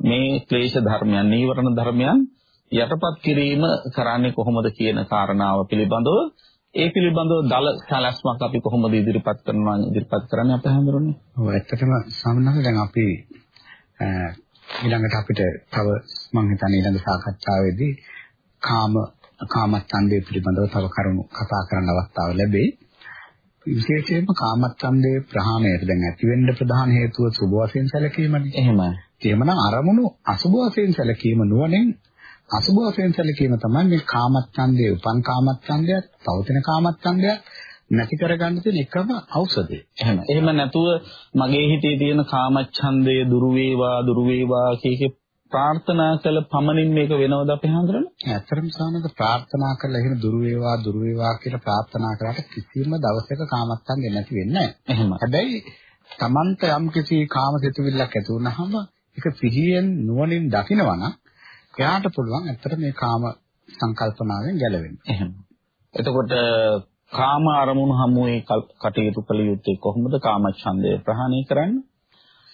මේ ක්ලේශ ධර්මයන් නීවරණ ධර්මයන් යටපත් කිරීම කරන්නේ කොහොමද කියන කාරණාව පිළිබඳව ඒ පිළිබඳව දල සැලැස්මක් අපි කොහොමද ඉදිරිපත් කරනවා ඉදිරිපත් කරන්නේ අපේ හඳුරන්නේ. ඔව් ඇත්තටම සාමාන්‍යයෙන් දැන් අපි ඊළඟට අපිට තව මම හිතන්නේ ඊළඟ සාකච්ඡාවේදී කාම කාමච්ඡන්දය පිළිබඳව තව කරුණු කතා කරන්න අවස්ථාව ලැබෙයි. විශේෂයෙන්ම කාමච්ඡන්දේ ප්‍රහාණයට දැන් ඇති වෙන්න ප්‍රධාන හේතුව සුභ වශයෙන් සැලකීමනේ. එහෙමයි. එහෙමනම් අරමුණු අසුභ වශයෙන් සැලකීම නුවණින් අසුභ වශයෙන් සැලකීම තමයි මේ කාමච්ඡන්දේ උපන් කාමච්ඡන්දයක්, පවතින කාමච්ඡන්දයක් නැති කරගන්න තියෙන එකම ඖෂධය. එහෙම. එහෙම නැතුව මගේ හිතේ තියෙන කාමච්ඡන්දය දුරු වේවා, දුරු වේවා කීකේ ප්‍රාර්ථනා කළ පමණින් මේක වෙනවද අපි හඳුනන? ඇත්තටම සානක ප්‍රාර්ථනා කළා එහෙම දුරු වේවා, දුරු වේවා කියලා ප්‍රාර්ථනා කරාට කිසිම දවසක කාමච්ඡන්දේ නැති වෙන්නේ නැහැ. එහෙම. හැබැයි Tamanta යම් කිසි කාම සිතුවිල්ලක් ඇති වුනහම ඒක සිහියෙන් නුවණින් දකිනවා නම් එයාට පුළුවන් ඇත්තට මේ කාම සංකල්පනාවෙන් ගැලවෙන්න. එහෙම. එතකොට කාම අරමුණු හමුවේ කටයුතු කළ යුත්තේ කොහොමද කාමච්ඡන්දය ප්‍රහාණය කරන්න?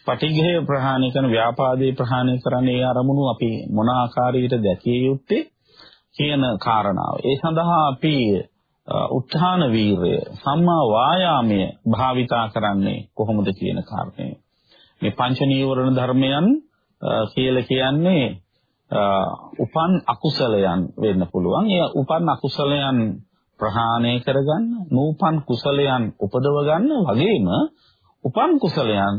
පටිඝය ප්‍රහාණය කරන ව්‍යාපාදේ ප්‍රහාණය කරන්නේ ඒ අරමුණු අපි මොන ආකාරයකට දැකිය යුත්තේ කියන කාරණාව. ඒ සඳහා අපි උත්හාන වීරය සම්මා වායාමය භාවිතා කරන්නේ කොහොමද කියන කාරණය. මේ පංච නීවරණ ධර්මයන් කියලා කියන්නේ උපන් අකුසලයන් වෙන්න පුළුවන්. ඒ උපන් අකුසලයන් ප්‍රහාණය කරගන්න, නූපන් කුසලයන් උපදව ගන්න වගේම උපන් කුසලයන්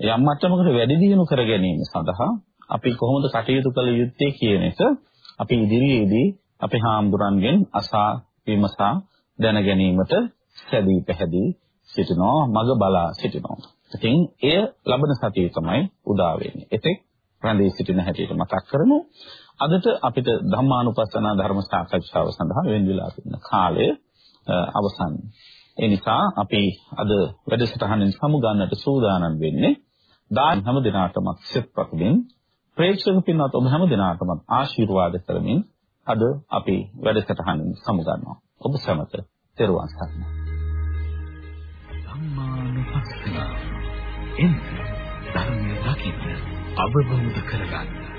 යම් මට්ටමකට වැඩි දියුණු කර ගැනීම සඳහා අපි කොහොමද කටයුතු කළ යුත්තේ කියන එක අපි ඉදිරියේදී අපේ හාමුදුරන්ගෙන් අසා විමසා දැන ගැනීමට සැදී පැහැදී සිටිනවා මග බලා සිටිනවා. ඉතින් එය ලබන සතියේ තමයි උදා වෙන්නේ. එතෙක් රැඳී සිටින හැටියට මතක් කරමු. අදට අපිට ධම්මානුපස්සනා ධර්ම සාකච්ඡාව සඳහා වෙන් වෙලා තියෙන කාලය අවසන්. ඒ නිසා අපි අද වැඩසටහනින් සමුගන්නට සූදානම් වෙන්නේ දාන හැම දිනාටම සෙත් පතුලින් ප්‍රේක්ෂක පින්වත් ඔබ හැම දිනාටම ආශිර්වාද කරමින් අද අපි වැඩසටහනින් සමුගන්නවා. ඔබ සැමට තෙරුවන් සරණයි. ධම්මානුපස්සන එන්න ධර්මය දකින්න අවබෝධ කරගන්න.